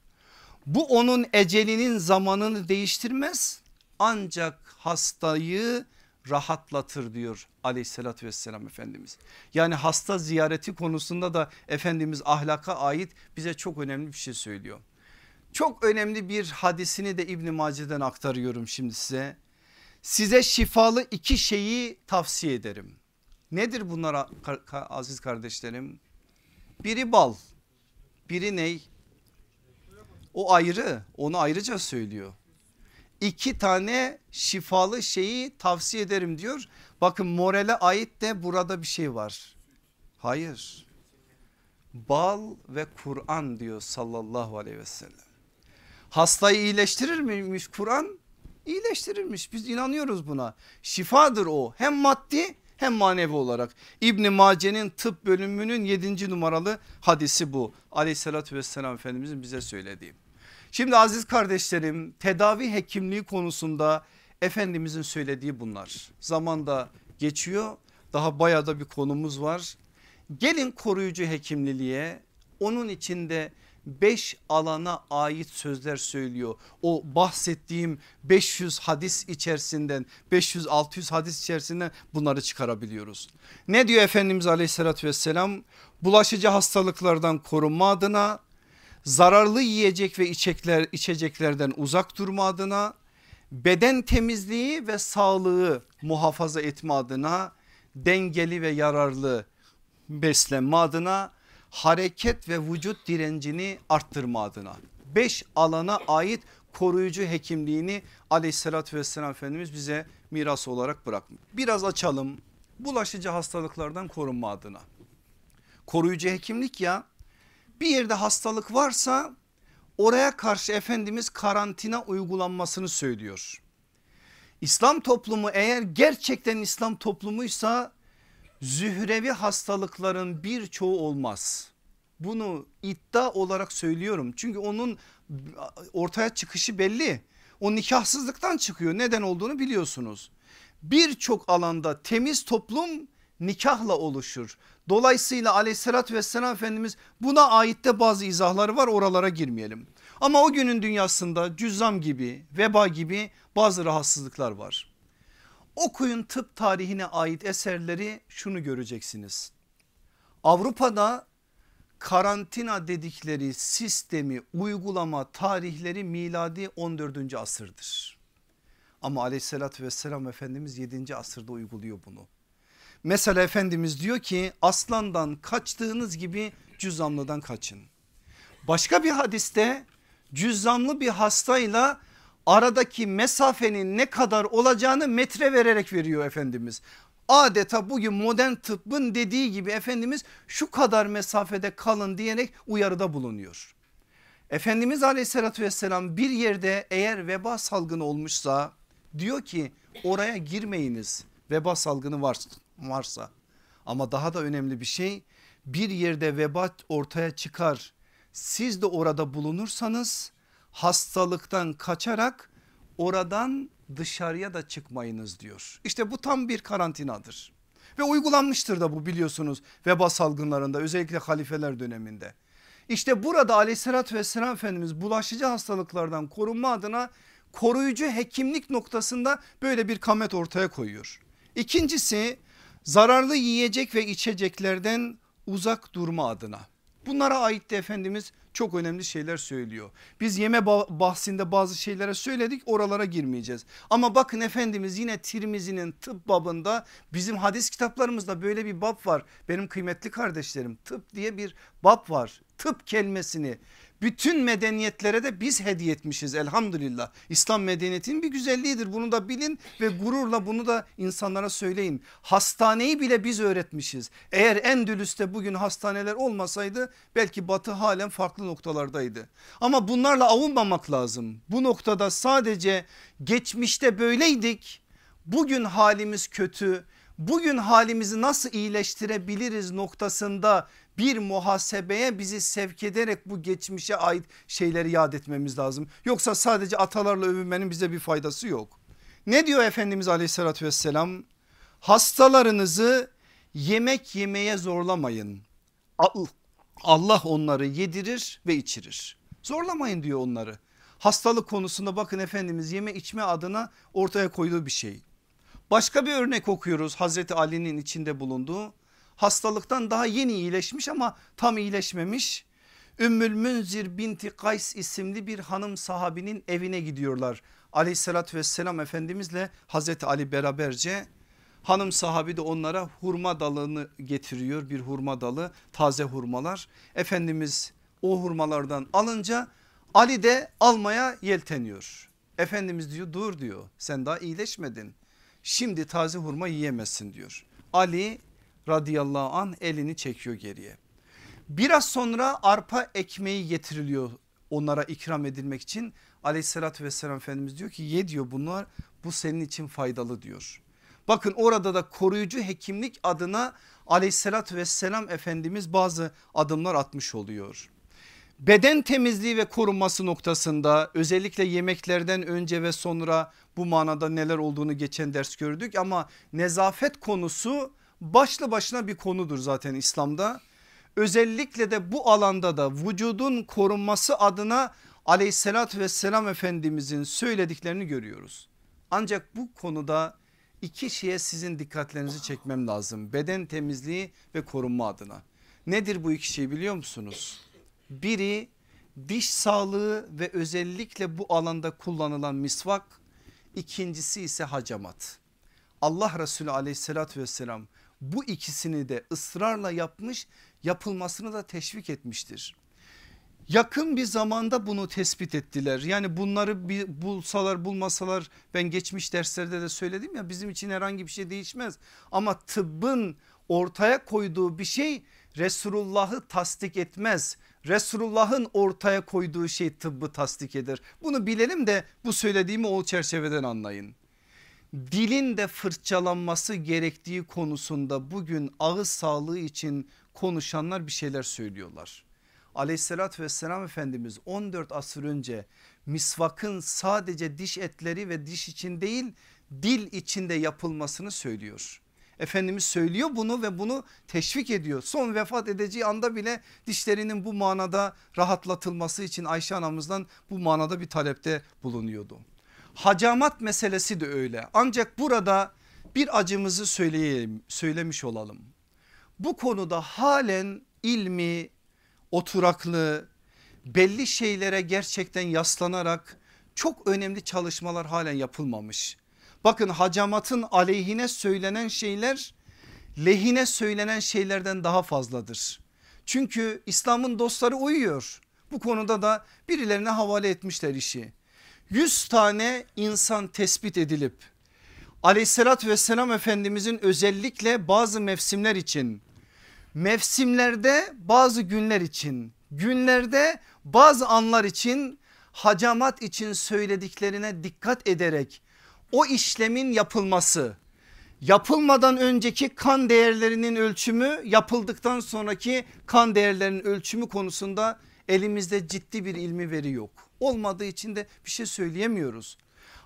Bu onun ecelinin zamanını değiştirmez ancak hastayı rahatlatır diyor aleyhissalatü vesselam Efendimiz. Yani hasta ziyareti konusunda da Efendimiz ahlaka ait bize çok önemli bir şey söylüyor. Çok önemli bir hadisini de İbn Mace'den aktarıyorum şimdi size. Size şifalı iki şeyi tavsiye ederim. Nedir bunlar aziz kardeşlerim? Biri bal, biri ney? O ayrı onu ayrıca söylüyor. İki tane şifalı şeyi tavsiye ederim diyor. Bakın morale ait de burada bir şey var. Hayır. Bal ve Kur'an diyor sallallahu aleyhi ve sellem. Hastayı iyileştirir miymiş Kur'an? İyileştirirmiş biz inanıyoruz buna. Şifadır o hem maddi hem manevi olarak. İbni Mace'nin tıp bölümünün 7. numaralı hadisi bu. Aleyhissalatü vesselam Efendimizin bize söylediği. Şimdi aziz kardeşlerim tedavi hekimliği konusunda Efendimizin söylediği bunlar. Zamanda geçiyor daha bayağı da bir konumuz var. Gelin koruyucu hekimliliğe onun içinde 5 alana ait sözler söylüyor. O bahsettiğim 500 hadis içerisinden 500-600 hadis içerisinden bunları çıkarabiliyoruz. Ne diyor Efendimiz aleyhissalatü vesselam? Bulaşıcı hastalıklardan korunma adına zararlı yiyecek ve içecekler, içeceklerden uzak durma adına beden temizliği ve sağlığı muhafaza etme adına dengeli ve yararlı beslenme adına hareket ve vücut direncini arttırma adına 5 alana ait koruyucu hekimliğini aleyhissalatü vesselam Efendimiz bize miras olarak bırakmış. Biraz açalım bulaşıcı hastalıklardan korunma adına. Koruyucu hekimlik ya bir yerde hastalık varsa oraya karşı Efendimiz karantina uygulanmasını söylüyor. İslam toplumu eğer gerçekten İslam toplumuysa zührevi hastalıkların birçoğu olmaz. Bunu iddia olarak söylüyorum çünkü onun ortaya çıkışı belli. O nikahsızlıktan çıkıyor neden olduğunu biliyorsunuz. Birçok alanda temiz toplum nikahla oluşur. Dolayısıyla aleyhissalatü vesselam Efendimiz buna ait de bazı izahları var oralara girmeyelim. Ama o günün dünyasında cüzzam gibi veba gibi bazı rahatsızlıklar var. Okuyun tıp tarihine ait eserleri şunu göreceksiniz. Avrupa'da karantina dedikleri sistemi uygulama tarihleri miladi 14. asırdır. Ama aleyhissalatü vesselam Efendimiz 7. asırda uyguluyor bunu. Mesela Efendimiz diyor ki aslandan kaçtığınız gibi cüzzamlıdan kaçın. Başka bir hadiste cüzzamlı bir hastayla aradaki mesafenin ne kadar olacağını metre vererek veriyor Efendimiz. Adeta bugün modern tıbbın dediği gibi Efendimiz şu kadar mesafede kalın diyerek uyarıda bulunuyor. Efendimiz aleyhissalatü vesselam bir yerde eğer veba salgını olmuşsa diyor ki oraya girmeyiniz veba salgını var, varsa. Ama daha da önemli bir şey bir yerde veba ortaya çıkar siz de orada bulunursanız hastalıktan kaçarak oradan dışarıya da çıkmayınız diyor. İşte bu tam bir karantinadır. Ve uygulanmıştır da bu biliyorsunuz veba salgınlarında özellikle halifeler döneminde. İşte burada aleyhissalatü vesselam Efendimiz bulaşıcı hastalıklardan korunma adına koruyucu hekimlik noktasında böyle bir kamet ortaya koyuyor. İkincisi zararlı yiyecek ve içeceklerden uzak durma adına. Bunlara ait de Efendimiz çok önemli şeyler söylüyor. Biz yeme bahsinde bazı şeylere söyledik oralara girmeyeceğiz. Ama bakın Efendimiz yine Tirmizi'nin tıp babında bizim hadis kitaplarımızda böyle bir bab var. Benim kıymetli kardeşlerim tıp diye bir bab var. Tıp kelimesini bütün medeniyetlere de biz hediye etmişiz elhamdülillah. İslam medeniyetinin bir güzelliğidir bunu da bilin ve gururla bunu da insanlara söyleyin. Hastaneyi bile biz öğretmişiz. Eğer Endülüs'te bugün hastaneler olmasaydı belki batı halen farklı noktalardaydı. Ama bunlarla avunmamak lazım. Bu noktada sadece geçmişte böyleydik. Bugün halimiz kötü. Bugün halimizi nasıl iyileştirebiliriz noktasında bir muhasebeye bizi sevk ederek bu geçmişe ait şeyleri yad etmemiz lazım. Yoksa sadece atalarla övünmenin bize bir faydası yok. Ne diyor Efendimiz aleyhissalatü vesselam? Hastalarınızı yemek yemeye zorlamayın. Allah onları yedirir ve içirir. Zorlamayın diyor onları. Hastalık konusunda bakın Efendimiz yeme içme adına ortaya koyduğu bir şey. Başka bir örnek okuyoruz Hazreti Ali'nin içinde bulunduğu hastalıktan daha yeni iyileşmiş ama tam iyileşmemiş. Ümmül Münzir binti Kays isimli bir hanım sahabinin evine gidiyorlar. Aleyhissalatü vesselam Efendimizle Hazreti Ali beraberce hanım sahabi de onlara hurma dalını getiriyor bir hurma dalı taze hurmalar. Efendimiz o hurmalardan alınca Ali de almaya yelteniyor. Efendimiz diyor dur diyor sen daha iyileşmedin şimdi taze hurma yiyemezsin diyor. Ali radıyallahu an elini çekiyor geriye. Biraz sonra arpa ekmeği getiriliyor onlara ikram edilmek için. Aleyhissalatü vesselam Efendimiz diyor ki ye diyor bunlar bu senin için faydalı diyor. Bakın orada da koruyucu hekimlik adına aleyhissalatü vesselam Efendimiz bazı adımlar atmış oluyor. Beden temizliği ve korunması noktasında özellikle yemeklerden önce ve sonra bu manada neler olduğunu geçen ders gördük ama nezafet konusu başlı başına bir konudur zaten İslam'da. Özellikle de bu alanda da vücudun korunması adına aleyhissalatü vesselam efendimizin söylediklerini görüyoruz. Ancak bu konuda iki şeye sizin dikkatlerinizi çekmem lazım. Beden temizliği ve korunma adına. Nedir bu iki şey biliyor musunuz? Biri diş sağlığı ve özellikle bu alanda kullanılan misvak. İkincisi ise hacamat. Allah Resulü aleyhissalatü vesselam bu ikisini de ısrarla yapmış yapılmasını da teşvik etmiştir. Yakın bir zamanda bunu tespit ettiler. Yani bunları bir bulsalar bulmasalar ben geçmiş derslerde de söyledim ya bizim için herhangi bir şey değişmez. Ama tıbbın ortaya koyduğu bir şey Resulullah'ı tasdik etmez. Resulullah'ın ortaya koyduğu şey tıbbı tasdik eder. Bunu bilelim de bu söylediğimi o çerçeveden anlayın dilin de fırçalanması gerektiği konusunda bugün ağız sağlığı için konuşanlar bir şeyler söylüyorlar. Aleyhissalatü vesselam Efendimiz 14 asır önce misvakın sadece diş etleri ve diş için değil dil içinde yapılmasını söylüyor. Efendimiz söylüyor bunu ve bunu teşvik ediyor. Son vefat edeceği anda bile dişlerinin bu manada rahatlatılması için Ayşe anamızdan bu manada bir talepte bulunuyordu. Hacamat meselesi de öyle. Ancak burada bir acımızı söyleyeyim, söylemiş olalım. Bu konuda halen ilmi, oturaklı, belli şeylere gerçekten yaslanarak çok önemli çalışmalar halen yapılmamış. Bakın hacamatın aleyhine söylenen şeyler lehine söylenen şeylerden daha fazladır. Çünkü İslam'ın dostları uyuyor. Bu konuda da birilerine havale etmişler işi. 100 tane insan tespit edilip aleyhissalatü vesselam efendimizin özellikle bazı mevsimler için mevsimlerde bazı günler için günlerde bazı anlar için hacamat için söylediklerine dikkat ederek o işlemin yapılması yapılmadan önceki kan değerlerinin ölçümü yapıldıktan sonraki kan değerlerinin ölçümü konusunda elimizde ciddi bir ilmi veri yok olmadığı için de bir şey söyleyemiyoruz.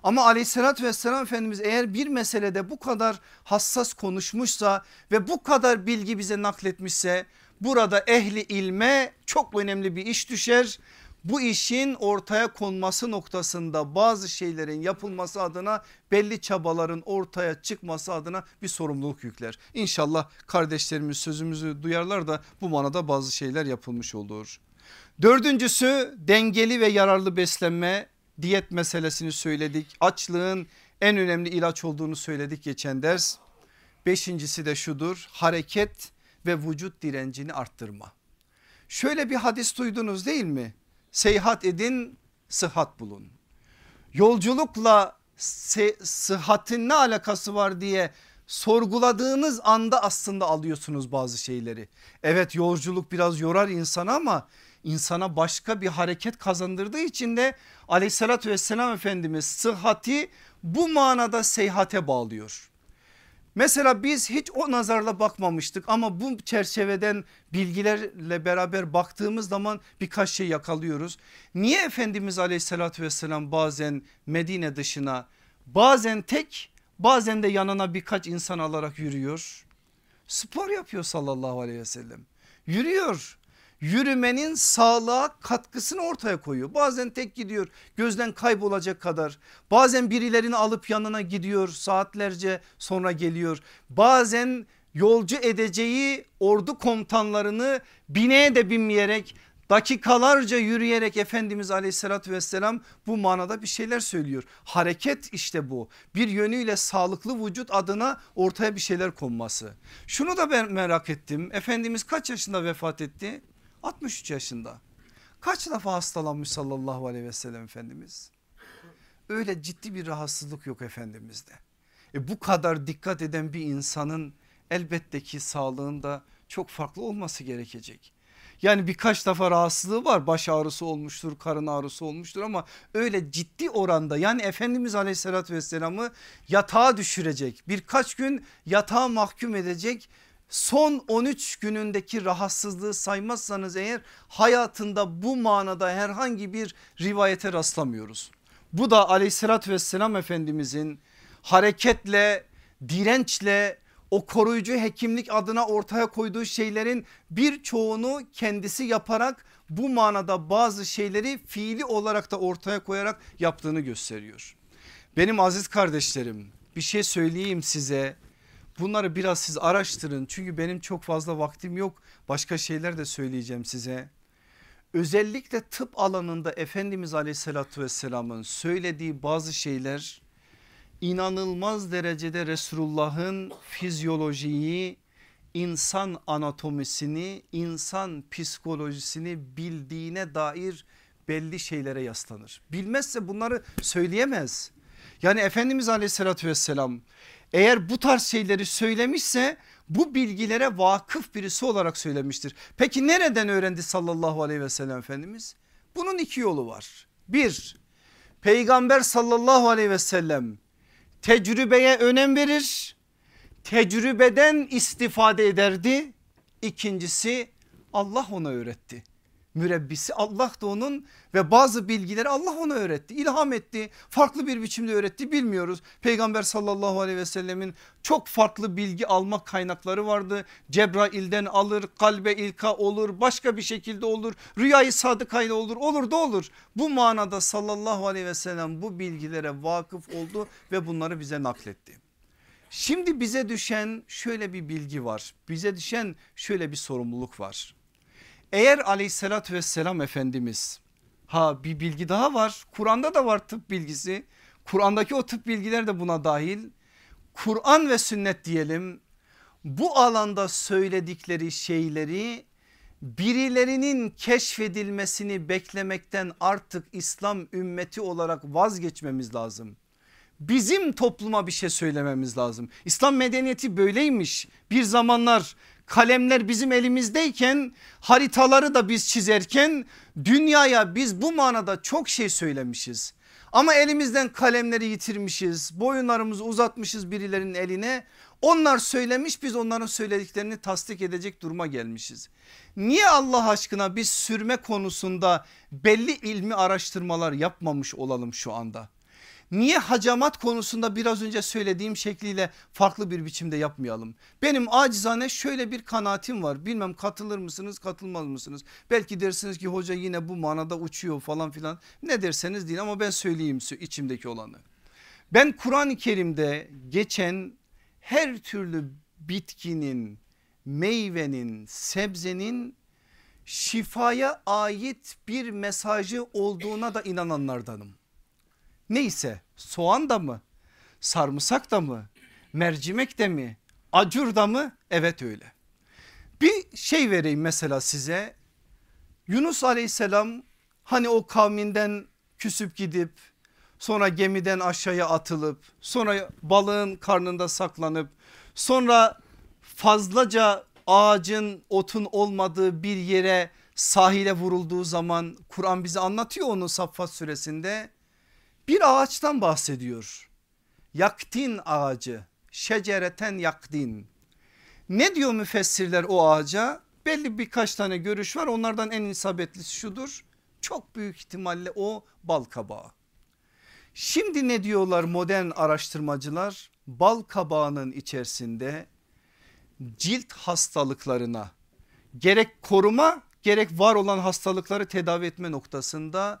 Ama aleyhissalatü vesselam Efendimiz eğer bir meselede bu kadar hassas konuşmuşsa ve bu kadar bilgi bize nakletmişse burada ehli ilme çok önemli bir iş düşer. Bu işin ortaya konması noktasında bazı şeylerin yapılması adına belli çabaların ortaya çıkması adına bir sorumluluk yükler. İnşallah kardeşlerimiz sözümüzü duyarlar da bu manada bazı şeyler yapılmış olur. Dördüncüsü dengeli ve yararlı beslenme diyet meselesini söyledik. Açlığın en önemli ilaç olduğunu söyledik geçen ders. Beşincisi de şudur hareket ve vücut direncini arttırma. Şöyle bir hadis duydunuz değil mi? Seyahat edin sıhhat bulun. Yolculukla sıhhatin ne alakası var diye sorguladığınız anda aslında alıyorsunuz bazı şeyleri. Evet yolculuk biraz yorar insanı ama insana başka bir hareket kazandırdığı için de aleyhissalatü vesselam Efendimiz sıhhati bu manada seyahate bağlıyor. Mesela biz hiç o nazarla bakmamıştık ama bu çerçeveden bilgilerle beraber baktığımız zaman birkaç şey yakalıyoruz. Niye Efendimiz aleyhissalatü vesselam bazen Medine dışına bazen tek bazen de yanına birkaç insan alarak yürüyor? Spor yapıyor sallallahu aleyhi ve sellem. Yürüyor yürümenin sağlığa katkısını ortaya koyuyor. Bazen tek gidiyor gözden kaybolacak kadar bazen birilerini alıp yanına gidiyor saatlerce sonra geliyor. Bazen yolcu edeceği ordu komutanlarını bineğe de binmeyerek dakikalarca yürüyerek Efendimiz aleyhissalatü vesselam bu manada bir şeyler söylüyor. Hareket işte bu bir yönüyle sağlıklı vücut adına ortaya bir şeyler konması. Şunu da ben merak ettim Efendimiz kaç yaşında vefat etti? 63 yaşında. Kaç defa hastalanmış sallallahu aleyhi ve sellem Efendimiz? Öyle ciddi bir rahatsızlık yok Efendimiz'de. E bu kadar dikkat eden bir insanın elbette ki sağlığında çok farklı olması gerekecek. Yani birkaç defa rahatsızlığı var baş ağrısı olmuştur karın ağrısı olmuştur ama öyle ciddi oranda yani Efendimiz aleyhissalatü vesselamı yatağa düşürecek birkaç gün yatağa mahkum edecek son 13 günündeki rahatsızlığı saymazsanız eğer hayatında bu manada herhangi bir rivayete rastlamıyoruz. Bu da aleyhissalatü vesselam efendimizin hareketle dirençle o koruyucu hekimlik adına ortaya koyduğu şeylerin birçoğunu kendisi yaparak bu manada bazı şeyleri fiili olarak da ortaya koyarak yaptığını gösteriyor. Benim aziz kardeşlerim bir şey söyleyeyim size Bunları biraz siz araştırın çünkü benim çok fazla vaktim yok. Başka şeyler de söyleyeceğim size. Özellikle tıp alanında Efendimiz aleyhissalatü vesselamın söylediği bazı şeyler inanılmaz derecede Resulullah'ın fizyolojiyi, insan anatomisini, insan psikolojisini bildiğine dair belli şeylere yaslanır. Bilmezse bunları söyleyemez. Yani Efendimiz aleyhissalatü vesselam eğer bu tarz şeyleri söylemişse bu bilgilere vakıf birisi olarak söylemiştir. Peki nereden öğrendi sallallahu aleyhi ve sellem Efendimiz? Bunun iki yolu var. Bir peygamber sallallahu aleyhi ve sellem tecrübeye önem verir tecrübeden istifade ederdi. İkincisi Allah ona öğretti mürebbisi Allah da onun ve bazı bilgileri Allah ona öğretti ilham etti farklı bir biçimde öğretti bilmiyoruz. Peygamber sallallahu aleyhi ve sellemin çok farklı bilgi almak kaynakları vardı. Cebrail'den alır kalbe ilka olur başka bir şekilde olur rüyayı sadıkayla olur olur da olur. Bu manada sallallahu aleyhi ve sellem bu bilgilere vakıf oldu ve bunları bize nakletti. Şimdi bize düşen şöyle bir bilgi var bize düşen şöyle bir sorumluluk var. Eğer aleyhissalatü vesselam Efendimiz ha bir bilgi daha var Kur'an'da da var tıp bilgisi Kur'an'daki o tıp bilgiler de buna dahil Kur'an ve sünnet diyelim bu alanda söyledikleri şeyleri birilerinin keşfedilmesini beklemekten artık İslam ümmeti olarak vazgeçmemiz lazım. Bizim topluma bir şey söylememiz lazım. İslam medeniyeti böyleymiş. Bir zamanlar kalemler bizim elimizdeyken haritaları da biz çizerken dünyaya biz bu manada çok şey söylemişiz. Ama elimizden kalemleri yitirmişiz boyunlarımızı uzatmışız birilerinin eline onlar söylemiş biz onların söylediklerini tasdik edecek duruma gelmişiz. Niye Allah aşkına biz sürme konusunda belli ilmi araştırmalar yapmamış olalım şu anda? Niye hacamat konusunda biraz önce söylediğim şekliyle farklı bir biçimde yapmayalım? Benim acizane şöyle bir kanaatim var. Bilmem katılır mısınız katılmaz mısınız? Belki dersiniz ki hoca yine bu manada uçuyor falan filan. Ne derseniz deyin ama ben söyleyeyim içimdeki olanı. Ben Kur'an-ı Kerim'de geçen her türlü bitkinin, meyvenin, sebzenin şifaya ait bir mesajı olduğuna da inananlardanım. Neyse soğan da mı? Sarımsak da mı? Mercimek de mi? Acur da mı? Evet öyle. Bir şey vereyim mesela size. Yunus aleyhisselam hani o kavminden küsüp gidip sonra gemiden aşağıya atılıp sonra balığın karnında saklanıp sonra fazlaca ağacın otun olmadığı bir yere sahile vurulduğu zaman Kur'an bize anlatıyor onu Saffat suresinde bir ağaçtan bahsediyor. Yaktin ağacı şecereten yaktin. Ne diyor müfessirler o ağaca? Belli birkaç tane görüş var onlardan en isabetlisi şudur. Çok büyük ihtimalle o bal kabağı. Şimdi ne diyorlar modern araştırmacılar? Bal kabağının içerisinde cilt hastalıklarına gerek koruma gerek var olan hastalıkları tedavi etme noktasında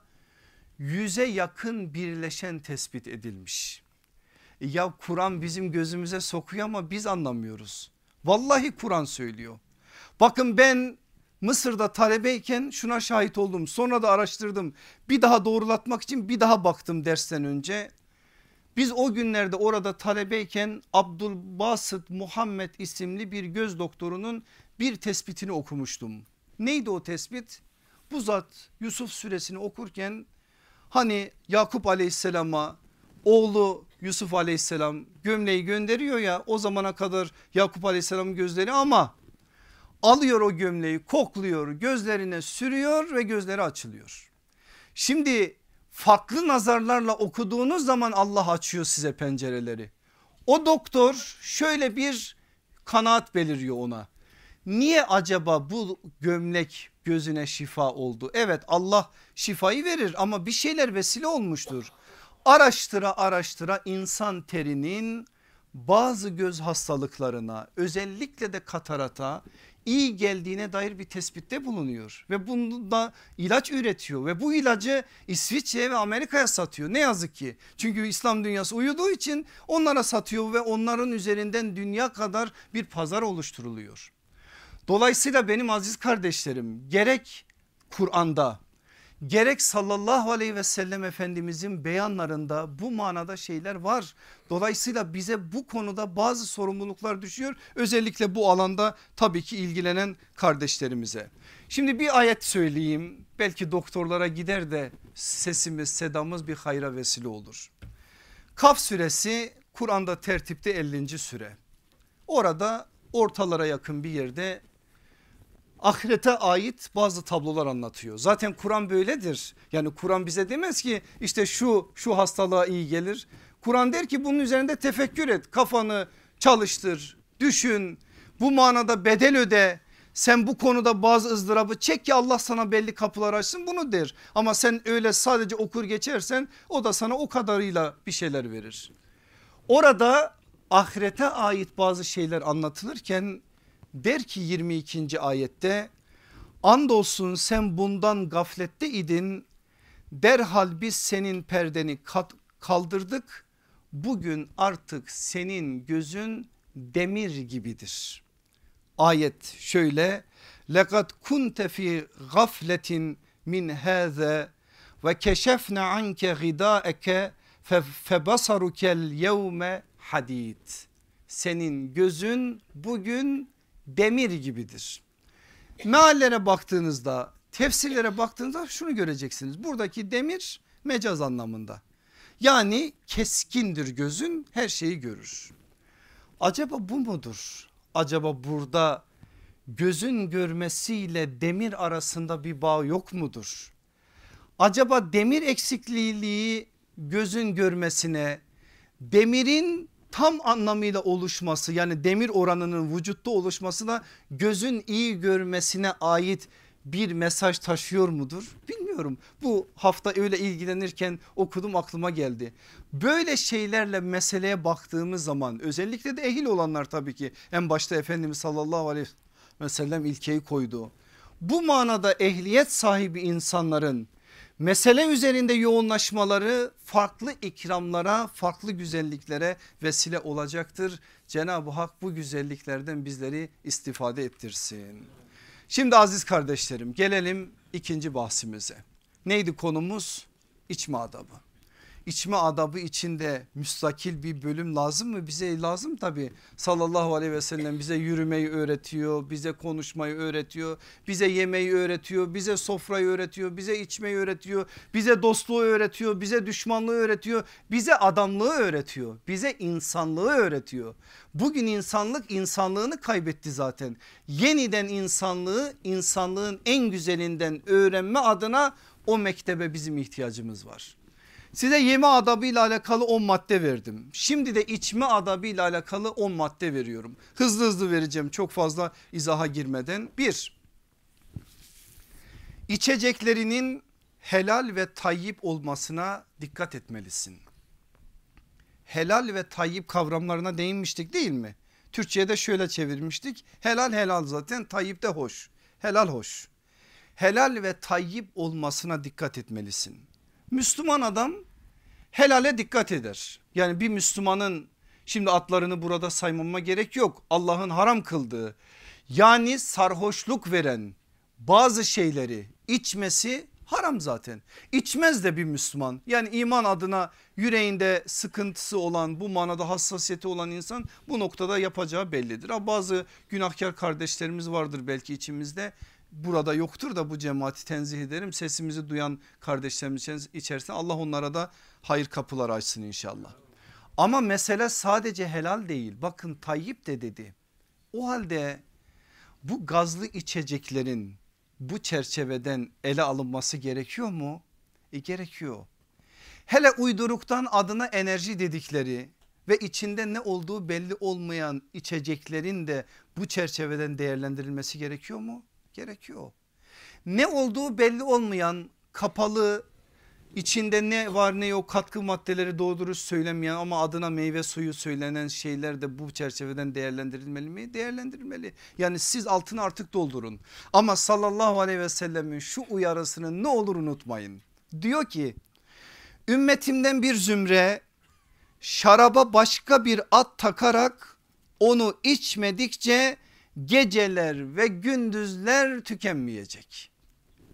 yüze yakın birleşen tespit edilmiş. E ya Kur'an bizim gözümüze sokuyor ama biz anlamıyoruz. Vallahi Kur'an söylüyor. Bakın ben Mısır'da talebeyken şuna şahit oldum. Sonra da araştırdım. Bir daha doğrulatmak için bir daha baktım dersten önce. Biz o günlerde orada talebeyken Abdülbasit Muhammed isimli bir göz doktorunun bir tespitini okumuştum. Neydi o tespit? Bu zat Yusuf suresini okurken hani Yakup aleyhisselama oğlu Yusuf aleyhisselam gömleği gönderiyor ya o zamana kadar Yakup aleyhisselamın gözleri ama alıyor o gömleği kokluyor gözlerine sürüyor ve gözleri açılıyor. Şimdi farklı nazarlarla okuduğunuz zaman Allah açıyor size pencereleri. O doktor şöyle bir kanaat beliriyor ona. Niye acaba bu gömlek gözüne şifa oldu? Evet Allah şifayı verir ama bir şeyler vesile olmuştur. Araştıra araştıra insan terinin bazı göz hastalıklarına özellikle de katarata iyi geldiğine dair bir tespitte bulunuyor ve bunda ilaç üretiyor ve bu ilacı İsviçre'ye ve Amerika'ya satıyor. Ne yazık ki çünkü İslam dünyası uyuduğu için onlara satıyor ve onların üzerinden dünya kadar bir pazar oluşturuluyor. Dolayısıyla benim aziz kardeşlerim gerek Kur'an'da gerek sallallahu aleyhi ve sellem efendimizin beyanlarında bu manada şeyler var. Dolayısıyla bize bu konuda bazı sorumluluklar düşüyor. Özellikle bu alanda tabii ki ilgilenen kardeşlerimize. Şimdi bir ayet söyleyeyim belki doktorlara gider de sesimiz sedamız bir hayra vesile olur. Kaf suresi Kur'an'da tertipte 50. süre. Orada ortalara yakın bir yerde ahirete ait bazı tablolar anlatıyor. Zaten Kur'an böyledir. Yani Kur'an bize demez ki işte şu şu hastalığa iyi gelir. Kur'an der ki bunun üzerinde tefekkür et. Kafanı çalıştır, düşün. Bu manada bedel öde. Sen bu konuda bazı ızdırabı çek ki Allah sana belli kapılar açsın bunu der. Ama sen öyle sadece okur geçersen o da sana o kadarıyla bir şeyler verir. Orada ahirete ait bazı şeyler anlatılırken Der ki 22. ayette andolsun sen bundan gaflette idin derhal biz senin perdeni kaldırdık bugün artık senin gözün demir gibidir. Ayet şöyle lekad kunte fi gafletin min haza ve keşefne anke gidaeke febasarukel yevme hadid. Senin gözün bugün demir gibidir. Meallere baktığınızda tefsirlere baktığınızda şunu göreceksiniz. Buradaki demir mecaz anlamında. Yani keskindir gözün her şeyi görür. Acaba bu mudur? Acaba burada gözün görmesiyle demir arasında bir bağ yok mudur? Acaba demir eksikliği gözün görmesine demirin tam anlamıyla oluşması yani demir oranının vücutta oluşması da gözün iyi görmesine ait bir mesaj taşıyor mudur? Bilmiyorum. Bu hafta öyle ilgilenirken okudum aklıma geldi. Böyle şeylerle meseleye baktığımız zaman özellikle de ehil olanlar tabii ki en başta Efendimiz sallallahu aleyhi ve sellem ilkeyi koydu. Bu manada ehliyet sahibi insanların mesele üzerinde yoğunlaşmaları farklı ikramlara farklı güzelliklere vesile olacaktır. Cenab-ı Hak bu güzelliklerden bizleri istifade ettirsin. Şimdi aziz kardeşlerim gelelim ikinci bahsimize. Neydi konumuz? İçme adabı. İçme adabı içinde müstakil bir bölüm lazım mı? Bize lazım tabi. Sallallahu aleyhi ve sellem bize yürümeyi öğretiyor, bize konuşmayı öğretiyor, bize yemeği öğretiyor, bize sofrayı öğretiyor, bize içmeyi öğretiyor, bize dostluğu öğretiyor, bize düşmanlığı öğretiyor, bize adamlığı öğretiyor, bize insanlığı öğretiyor. Bugün insanlık insanlığını kaybetti zaten. Yeniden insanlığı insanlığın en güzelinden öğrenme adına o mektebe bizim ihtiyacımız var. Size yeme adabıyla alakalı 10 madde verdim. Şimdi de içme adabıyla alakalı 10 madde veriyorum. Hızlı hızlı vereceğim çok fazla izaha girmeden. Bir, içeceklerinin helal ve tayyip olmasına dikkat etmelisin. Helal ve tayyip kavramlarına değinmiştik değil mi? Türkçe'de şöyle çevirmiştik. Helal helal zaten tayyip de hoş. Helal hoş. Helal ve tayyip olmasına dikkat etmelisin. Müslüman adam helale dikkat eder. Yani bir Müslümanın şimdi atlarını burada saymama gerek yok. Allah'ın haram kıldığı yani sarhoşluk veren bazı şeyleri içmesi haram zaten. İçmez de bir Müslüman yani iman adına yüreğinde sıkıntısı olan bu manada hassasiyeti olan insan bu noktada yapacağı bellidir. Ha, bazı günahkar kardeşlerimiz vardır belki içimizde burada yoktur da bu cemaati tenzih ederim. Sesimizi duyan kardeşlerimiz içerisinde Allah onlara da hayır kapılar açsın inşallah. Ama mesele sadece helal değil. Bakın Tayyip de dedi. O halde bu gazlı içeceklerin bu çerçeveden ele alınması gerekiyor mu? E gerekiyor. Hele uyduruktan adına enerji dedikleri ve içinde ne olduğu belli olmayan içeceklerin de bu çerçeveden değerlendirilmesi gerekiyor mu? Gerekiyor. Ne olduğu belli olmayan kapalı içinde ne var ne yok katkı maddeleri doğru söylemeyen ama adına meyve suyu söylenen şeyler de bu çerçeveden değerlendirilmeli mi? Değerlendirilmeli. Yani siz altını artık doldurun ama sallallahu aleyhi ve sellemin şu uyarısını ne olur unutmayın. Diyor ki ümmetimden bir zümre şaraba başka bir at takarak onu içmedikçe geceler ve gündüzler tükenmeyecek.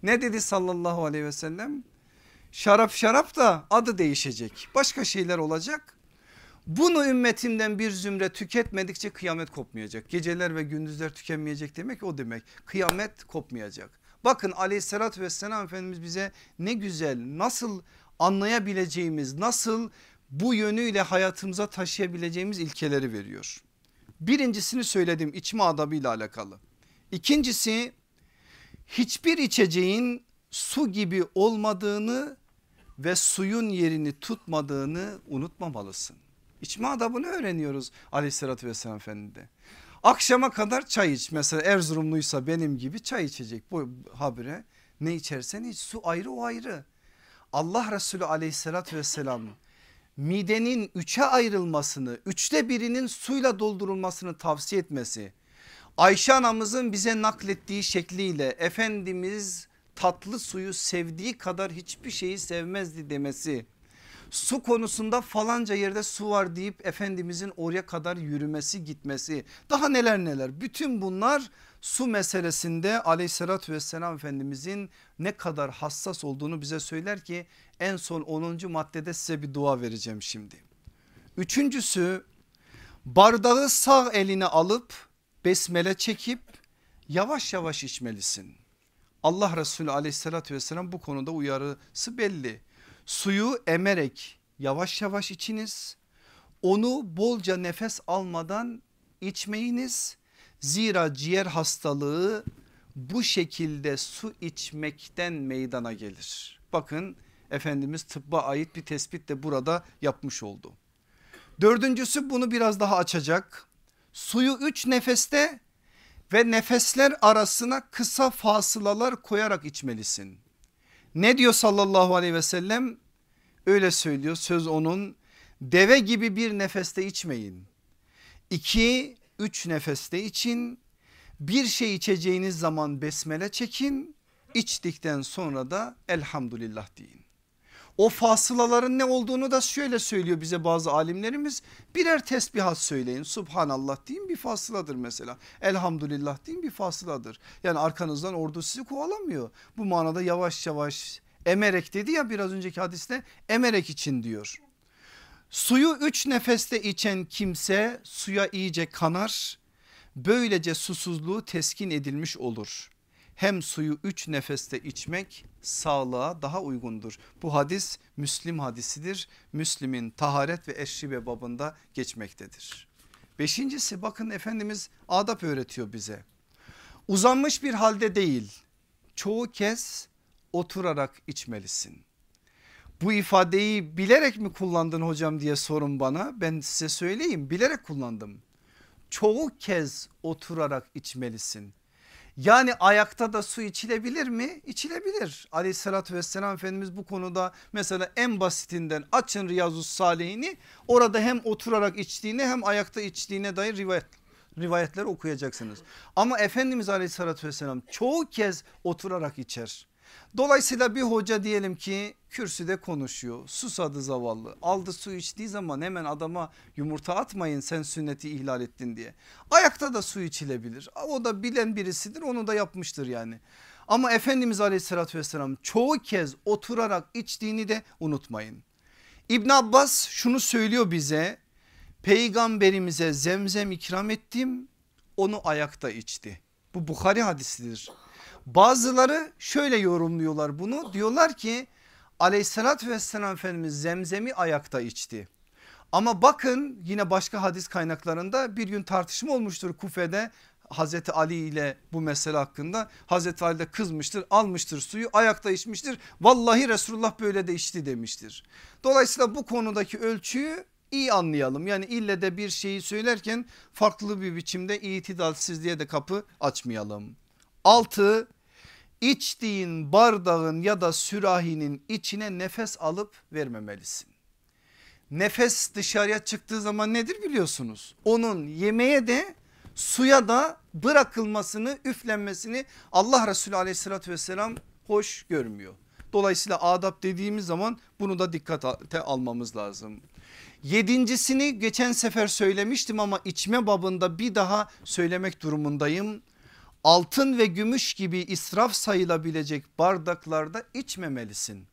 Ne dedi sallallahu aleyhi ve sellem? Şarap şarap da adı değişecek. Başka şeyler olacak. Bunu ümmetimden bir zümre tüketmedikçe kıyamet kopmayacak. Geceler ve gündüzler tükenmeyecek demek o demek. Kıyamet kopmayacak. Bakın aleyhissalatü vesselam Efendimiz bize ne güzel nasıl anlayabileceğimiz nasıl bu yönüyle hayatımıza taşıyabileceğimiz ilkeleri veriyor. Birincisini söyledim içme adabıyla alakalı. İkincisi hiçbir içeceğin su gibi olmadığını ve suyun yerini tutmadığını unutmamalısın. İçme adabını öğreniyoruz aleyhissalatü vesselam efendide. Akşama kadar çay iç mesela Erzurumluysa benim gibi çay içecek bu habire ne içersen iç su ayrı o ayrı. Allah Resulü aleyhissalatü vesselam midenin üçe ayrılmasını üçte birinin suyla doldurulmasını tavsiye etmesi. Ayşe anamızın bize naklettiği şekliyle Efendimiz tatlı suyu sevdiği kadar hiçbir şeyi sevmezdi demesi. Su konusunda falanca yerde su var deyip Efendimizin oraya kadar yürümesi gitmesi daha neler neler bütün bunlar su meselesinde aleyhissalatü vesselam Efendimizin ne kadar hassas olduğunu bize söyler ki en son 10. maddede size bir dua vereceğim şimdi. Üçüncüsü bardağı sağ eline alıp besmele çekip yavaş yavaş içmelisin. Allah Resulü aleyhissalatü vesselam bu konuda uyarısı belli. Suyu emerek yavaş yavaş içiniz. Onu bolca nefes almadan içmeyiniz. Zira ciğer hastalığı bu şekilde su içmekten meydana gelir. Bakın Efendimiz tıbba ait bir tespit de burada yapmış oldu. Dördüncüsü bunu biraz daha açacak. Suyu üç nefeste ve nefesler arasına kısa fasılalar koyarak içmelisin. Ne diyor sallallahu aleyhi ve sellem? Öyle söylüyor söz onun deve gibi bir nefeste içmeyin. İki üç nefeste için bir şey içeceğiniz zaman besmele çekin içtikten sonra da elhamdülillah deyin. O fasılaların ne olduğunu da şöyle söylüyor bize bazı alimlerimiz. Birer tesbihat söyleyin. Subhanallah deyin bir fasıladır mesela. Elhamdülillah deyin bir fasıladır. Yani arkanızdan ordu sizi kovalamıyor. Bu manada yavaş yavaş emerek dedi ya biraz önceki hadiste emerek için diyor. Suyu üç nefeste içen kimse suya iyice kanar. Böylece susuzluğu teskin edilmiş olur hem suyu üç nefeste içmek sağlığa daha uygundur. Bu hadis Müslim hadisidir. Müslim'in taharet ve eşribe babında geçmektedir. Beşincisi bakın Efendimiz adap öğretiyor bize. Uzanmış bir halde değil çoğu kez oturarak içmelisin. Bu ifadeyi bilerek mi kullandın hocam diye sorun bana. Ben size söyleyeyim bilerek kullandım. Çoğu kez oturarak içmelisin. Yani ayakta da su içilebilir mi? İçilebilir. Aleyhissalatü vesselam Efendimiz bu konuda mesela en basitinden açın Riyazus Salihini orada hem oturarak içtiğine hem ayakta içtiğine dair rivayet rivayetleri okuyacaksınız. Ama Efendimiz aleyhissalatü vesselam çoğu kez oturarak içer. Dolayısıyla bir hoca diyelim ki kürsüde konuşuyor susadı zavallı aldı su içtiği zaman hemen adama yumurta atmayın sen sünneti ihlal ettin diye. Ayakta da su içilebilir o da bilen birisidir onu da yapmıştır yani. Ama Efendimiz aleyhissalatü vesselam çoğu kez oturarak içtiğini de unutmayın. İbn Abbas şunu söylüyor bize peygamberimize zemzem ikram ettim onu ayakta içti. Bu Bukhari hadisidir. Bazıları şöyle yorumluyorlar bunu diyorlar ki aleyhissalatü vesselam Efendimiz zemzemi ayakta içti. Ama bakın yine başka hadis kaynaklarında bir gün tartışma olmuştur Kufe'de Hazreti Ali ile bu mesele hakkında Hazreti Ali de kızmıştır almıştır suyu ayakta içmiştir. Vallahi Resulullah böyle de içti demiştir. Dolayısıyla bu konudaki ölçüyü iyi anlayalım. Yani ille de bir şeyi söylerken farklı bir biçimde itidalsizliğe de kapı açmayalım. Altı içtiğin bardağın ya da sürahinin içine nefes alıp vermemelisin. Nefes dışarıya çıktığı zaman nedir biliyorsunuz? Onun yemeğe de suya da bırakılmasını üflenmesini Allah Resulü aleyhissalatü vesselam hoş görmüyor. Dolayısıyla adap dediğimiz zaman bunu da dikkate almamız lazım. Yedincisini geçen sefer söylemiştim ama içme babında bir daha söylemek durumundayım altın ve gümüş gibi israf sayılabilecek bardaklarda içmemelisin.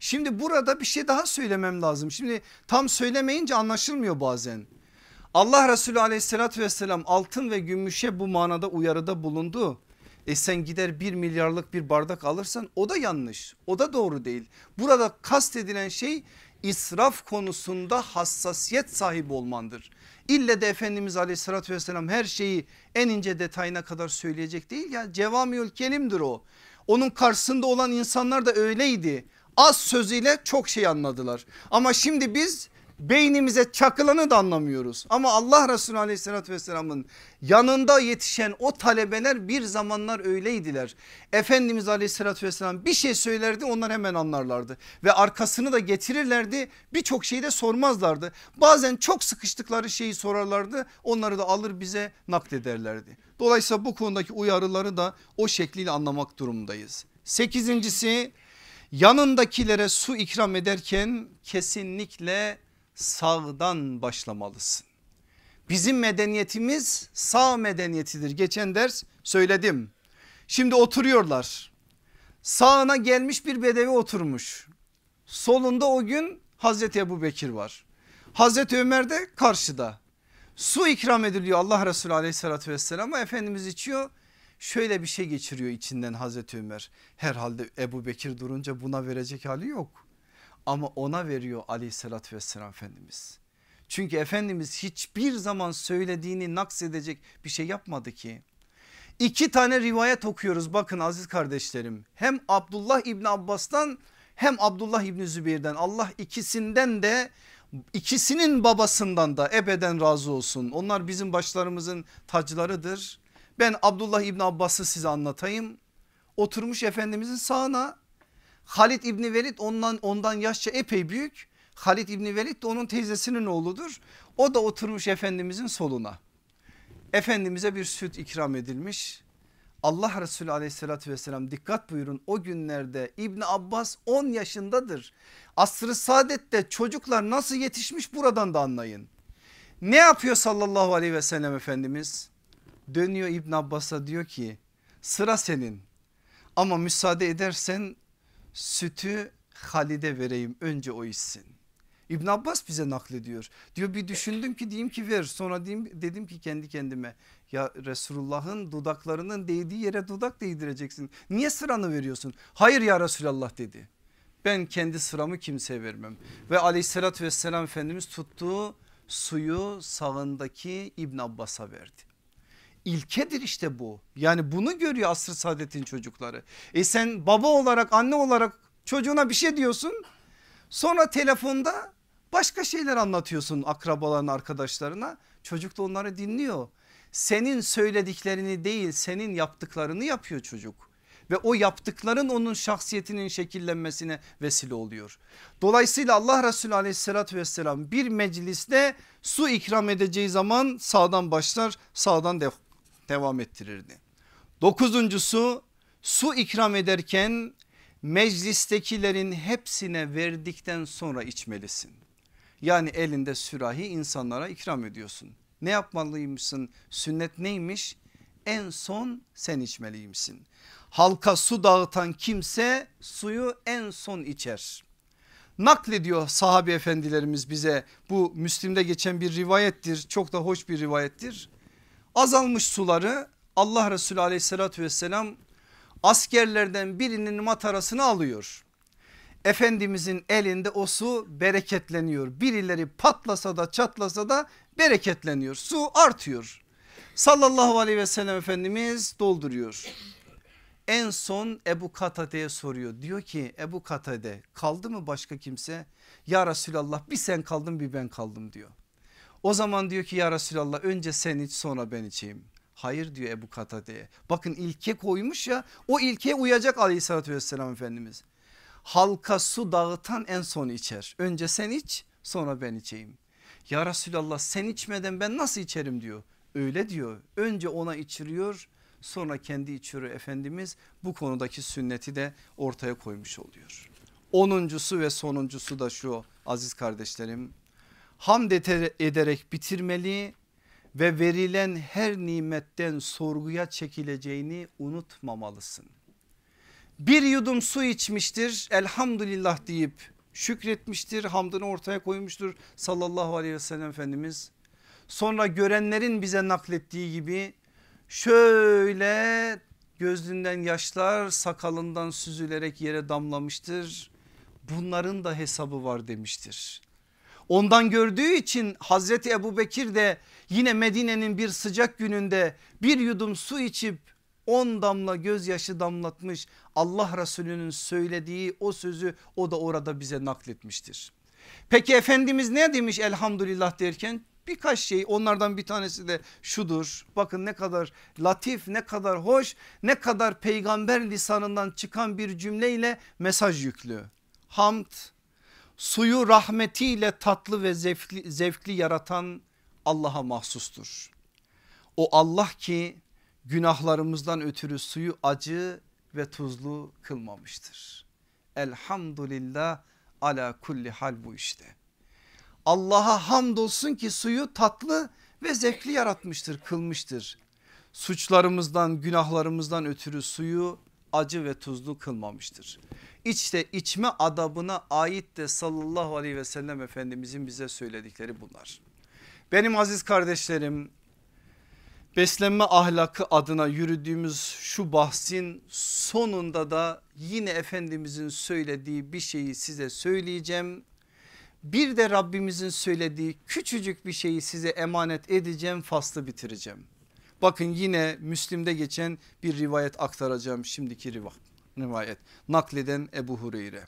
Şimdi burada bir şey daha söylemem lazım. Şimdi tam söylemeyince anlaşılmıyor bazen. Allah Resulü aleyhissalatü vesselam altın ve gümüşe bu manada uyarıda bulundu. E sen gider bir milyarlık bir bardak alırsan o da yanlış o da doğru değil. Burada kastedilen şey israf konusunda hassasiyet sahibi olmandır. İlle de Efendimiz aleyhissalatü vesselam her şeyi en ince detayına kadar söyleyecek değil ya cevamiül kelimdir o. Onun karşısında olan insanlar da öyleydi. Az sözüyle çok şey anladılar. Ama şimdi biz beynimize çakılanı da anlamıyoruz. Ama Allah Resulü aleyhissalatü vesselamın yanında yetişen o talebeler bir zamanlar öyleydiler. Efendimiz aleyhissalatü vesselam bir şey söylerdi onlar hemen anlarlardı. Ve arkasını da getirirlerdi birçok şeyi de sormazlardı. Bazen çok sıkıştıkları şeyi sorarlardı onları da alır bize naklederlerdi. Dolayısıyla bu konudaki uyarıları da o şekliyle anlamak durumundayız. Sekizincisi yanındakilere su ikram ederken kesinlikle sağdan başlamalısın. Bizim medeniyetimiz sağ medeniyetidir. Geçen ders söyledim. Şimdi oturuyorlar. Sağına gelmiş bir bedevi oturmuş. Solunda o gün Hazreti Ebu Bekir var. Hazreti Ömer de karşıda. Su ikram ediliyor Allah Resulü aleyhissalatü vesselam Efendimiz içiyor. Şöyle bir şey geçiriyor içinden Hazreti Ömer. Herhalde Ebu Bekir durunca buna verecek hali yok ama ona veriyor aleyhissalatü vesselam Efendimiz. Çünkü Efendimiz hiçbir zaman söylediğini naksedecek bir şey yapmadı ki. İki tane rivayet okuyoruz bakın aziz kardeşlerim. Hem Abdullah İbni Abbas'tan hem Abdullah İbni Zübeyir'den Allah ikisinden de ikisinin babasından da ebeden razı olsun. Onlar bizim başlarımızın taclarıdır. Ben Abdullah İbni Abbas'ı size anlatayım. Oturmuş Efendimizin sağına Halid İbni Velid ondan, ondan yaşça epey büyük. Halid İbni Velid de onun teyzesinin oğludur. O da oturmuş Efendimizin soluna. Efendimiz'e bir süt ikram edilmiş. Allah Resulü aleyhissalatü vesselam dikkat buyurun o günlerde İbni Abbas 10 yaşındadır. Asrı saadette çocuklar nasıl yetişmiş buradan da anlayın. Ne yapıyor sallallahu aleyhi ve sellem Efendimiz? Dönüyor İbn Abbas'a diyor ki sıra senin ama müsaade edersen sütü Halid'e vereyim önce o içsin. İbn Abbas bize naklediyor. Diyor bir düşündüm ki diyeyim ki ver sonra diyeyim, dedim ki kendi kendime ya Resulullah'ın dudaklarının değdiği yere dudak değdireceksin. Niye sıranı veriyorsun? Hayır ya Resulallah dedi. Ben kendi sıramı kimseye vermem. Ve aleyhissalatü vesselam Efendimiz tuttuğu suyu sağındaki İbn Abbas'a verdi. İlkedir işte bu. Yani bunu görüyor asr saadetin çocukları. E sen baba olarak anne olarak çocuğuna bir şey diyorsun. Sonra telefonda başka şeyler anlatıyorsun akrabalarına arkadaşlarına. Çocuk da onları dinliyor. Senin söylediklerini değil senin yaptıklarını yapıyor çocuk. Ve o yaptıkların onun şahsiyetinin şekillenmesine vesile oluyor. Dolayısıyla Allah Resulü aleyhissalatü vesselam bir mecliste su ikram edeceği zaman sağdan başlar sağdan dev devam ettirirdi. Dokuzuncusu su ikram ederken meclistekilerin hepsine verdikten sonra içmelisin. Yani elinde sürahi insanlara ikram ediyorsun. Ne yapmalıymışsın? Sünnet neymiş? En son sen içmeliymişsin. Halka su dağıtan kimse suyu en son içer. Naklediyor sahabe efendilerimiz bize bu Müslim'de geçen bir rivayettir. Çok da hoş bir rivayettir. Azalmış suları Allah Resulü aleyhissalatü vesselam askerlerden birinin matarasını alıyor. Efendimizin elinde o su bereketleniyor. Birileri patlasa da çatlasa da bereketleniyor. Su artıyor. Sallallahu aleyhi ve sellem Efendimiz dolduruyor. En son Ebu Katade'ye soruyor. Diyor ki Ebu Katade kaldı mı başka kimse? Ya Resulallah bir sen kaldın bir ben kaldım diyor. O zaman diyor ki ya Resulallah önce sen iç sonra ben içeyim. Hayır diyor Ebu Katade'ye. Bakın ilke koymuş ya o ilkeye uyacak aleyhissalatü vesselam Efendimiz. Halka su dağıtan en son içer. Önce sen iç sonra ben içeyim. Ya Resulallah sen içmeden ben nasıl içerim diyor. Öyle diyor önce ona içiriyor sonra kendi içiyor Efendimiz bu konudaki sünneti de ortaya koymuş oluyor. Onuncusu ve sonuncusu da şu aziz kardeşlerim hamd ederek bitirmeli ve verilen her nimetten sorguya çekileceğini unutmamalısın. Bir yudum su içmiştir elhamdülillah deyip şükretmiştir hamdını ortaya koymuştur sallallahu aleyhi ve sellem Efendimiz. Sonra görenlerin bize naklettiği gibi şöyle gözünden yaşlar sakalından süzülerek yere damlamıştır. Bunların da hesabı var demiştir. Ondan gördüğü için Hazreti Ebu Bekir de yine Medine'nin bir sıcak gününde bir yudum su içip 10 damla gözyaşı damlatmış Allah Resulü'nün söylediği o sözü o da orada bize nakletmiştir. Peki Efendimiz ne demiş elhamdülillah derken birkaç şey onlardan bir tanesi de şudur bakın ne kadar latif ne kadar hoş ne kadar peygamber lisanından çıkan bir cümleyle mesaj yüklü. Hamd suyu rahmetiyle tatlı ve zevkli, zevkli yaratan Allah'a mahsustur. O Allah ki günahlarımızdan ötürü suyu acı ve tuzlu kılmamıştır. Elhamdülillah ala kulli hal bu işte. Allah'a hamdolsun ki suyu tatlı ve zevkli yaratmıştır kılmıştır. Suçlarımızdan günahlarımızdan ötürü suyu acı ve tuzlu kılmamıştır. İşte içme adabına ait de sallallahu aleyhi ve sellem efendimizin bize söyledikleri bunlar. Benim aziz kardeşlerim beslenme ahlakı adına yürüdüğümüz şu bahsin sonunda da yine Efendimizin söylediği bir şeyi size söyleyeceğim. Bir de Rabbimizin söylediği küçücük bir şeyi size emanet edeceğim faslı bitireceğim. Bakın yine Müslim'de geçen bir rivayet aktaracağım şimdiki rivayet nakleden Ebu Hureyre.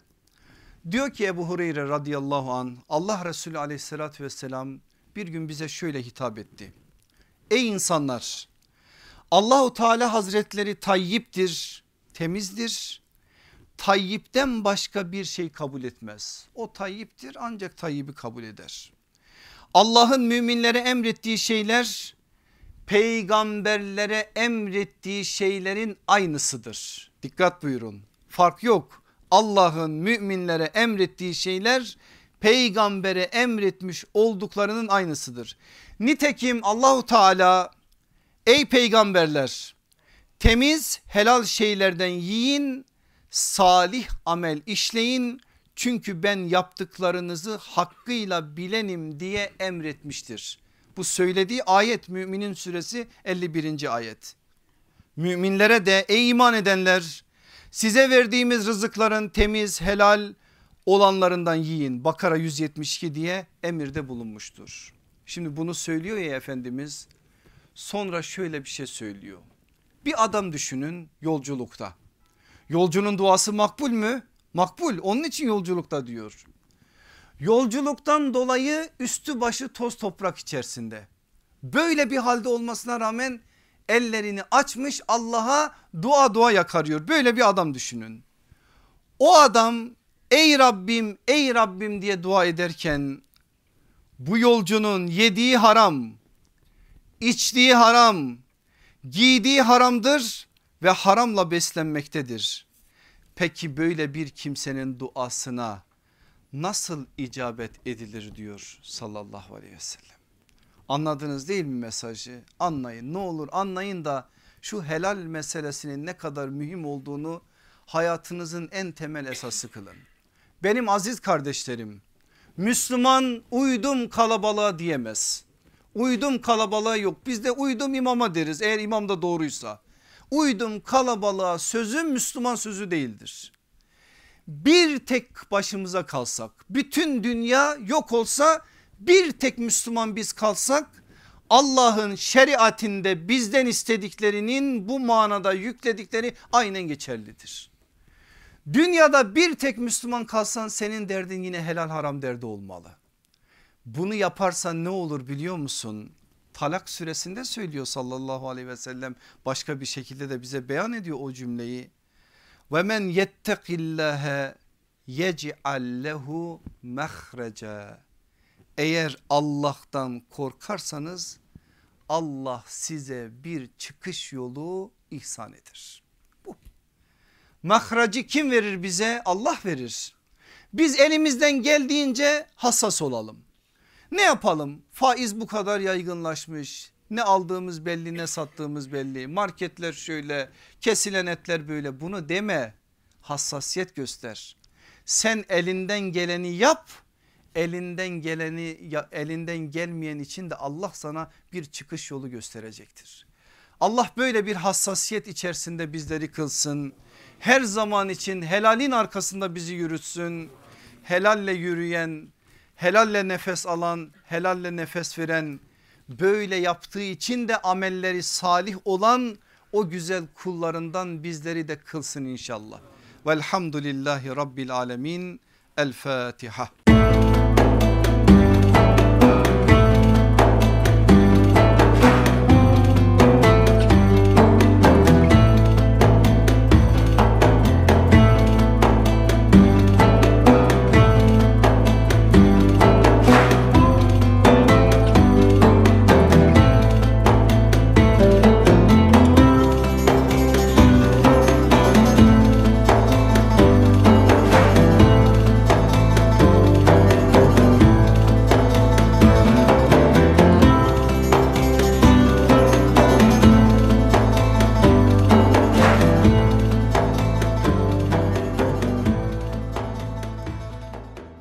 Diyor ki Ebu Hureyre radıyallahu an Allah Resulü aleyhissalatü vesselam bir gün bize şöyle hitap etti. Ey insanlar Allahu Teala Hazretleri tayyiptir, temizdir. Tayyipten başka bir şey kabul etmez. O tayyiptir ancak tayyibi kabul eder. Allah'ın müminlere emrettiği şeyler peygamberlere emrettiği şeylerin aynısıdır. Dikkat buyurun. Fark yok. Allah'ın müminlere emrettiği şeyler peygambere emretmiş olduklarının aynısıdır. Nitekim Allahu Teala ey peygamberler temiz helal şeylerden yiyin salih amel işleyin çünkü ben yaptıklarınızı hakkıyla bilenim diye emretmiştir. Bu söylediği ayet müminin suresi 51. ayet. Müminlere de ey iman edenler size verdiğimiz rızıkların temiz helal olanlarından yiyin. Bakara 172 diye emirde bulunmuştur. Şimdi bunu söylüyor ya Efendimiz sonra şöyle bir şey söylüyor. Bir adam düşünün yolculukta. Yolcunun duası makbul mü? Makbul onun için yolculukta diyor. Yolculuktan dolayı üstü başı toz toprak içerisinde. Böyle bir halde olmasına rağmen ellerini açmış Allah'a dua dua yakarıyor. Böyle bir adam düşünün. O adam ey Rabbim ey Rabbim diye dua ederken bu yolcunun yediği haram, içtiği haram, giydiği haramdır ve haramla beslenmektedir. Peki böyle bir kimsenin duasına nasıl icabet edilir diyor sallallahu aleyhi ve sellem. Anladınız değil mi mesajı? Anlayın ne olur anlayın da şu helal meselesinin ne kadar mühim olduğunu hayatınızın en temel esası kılın. Benim aziz kardeşlerim Müslüman uydum kalabalığa diyemez. Uydum kalabalığa yok bizde uydum imama deriz eğer imam da doğruysa. Uydum kalabalığa sözü Müslüman sözü değildir. Bir tek başımıza kalsak bütün dünya yok olsa bir tek Müslüman biz kalsak Allah'ın şeriatinde bizden istediklerinin bu manada yükledikleri aynen geçerlidir. Dünyada bir tek Müslüman kalsan senin derdin yine helal haram derdi olmalı. Bunu yaparsan ne olur biliyor musun? Talak suresinde söylüyor sallallahu aleyhi ve sellem başka bir şekilde de bize beyan ediyor o cümleyi. Ve men yettekillâhe yec'al lehu mehreca. Eğer Allah'tan korkarsanız Allah size bir çıkış yolu ihsan eder. Bu. Mahracı kim verir bize? Allah verir. Biz elimizden geldiğince hassas olalım. Ne yapalım? Faiz bu kadar yaygınlaşmış. Ne aldığımız belli ne sattığımız belli. Marketler şöyle kesilen etler böyle bunu deme. Hassasiyet göster. Sen elinden geleni yap. Elinden geleni elinden gelmeyen için de Allah sana bir çıkış yolu gösterecektir. Allah böyle bir hassasiyet içerisinde bizleri kılsın. Her zaman için helalin arkasında bizi yürütsün. Helalle yürüyen, helalle nefes alan, helalle nefes veren böyle yaptığı için de amelleri salih olan o güzel kullarından bizleri de kılsın inşallah. Velhamdülillahi Rabbil Alemin. El Fatiha.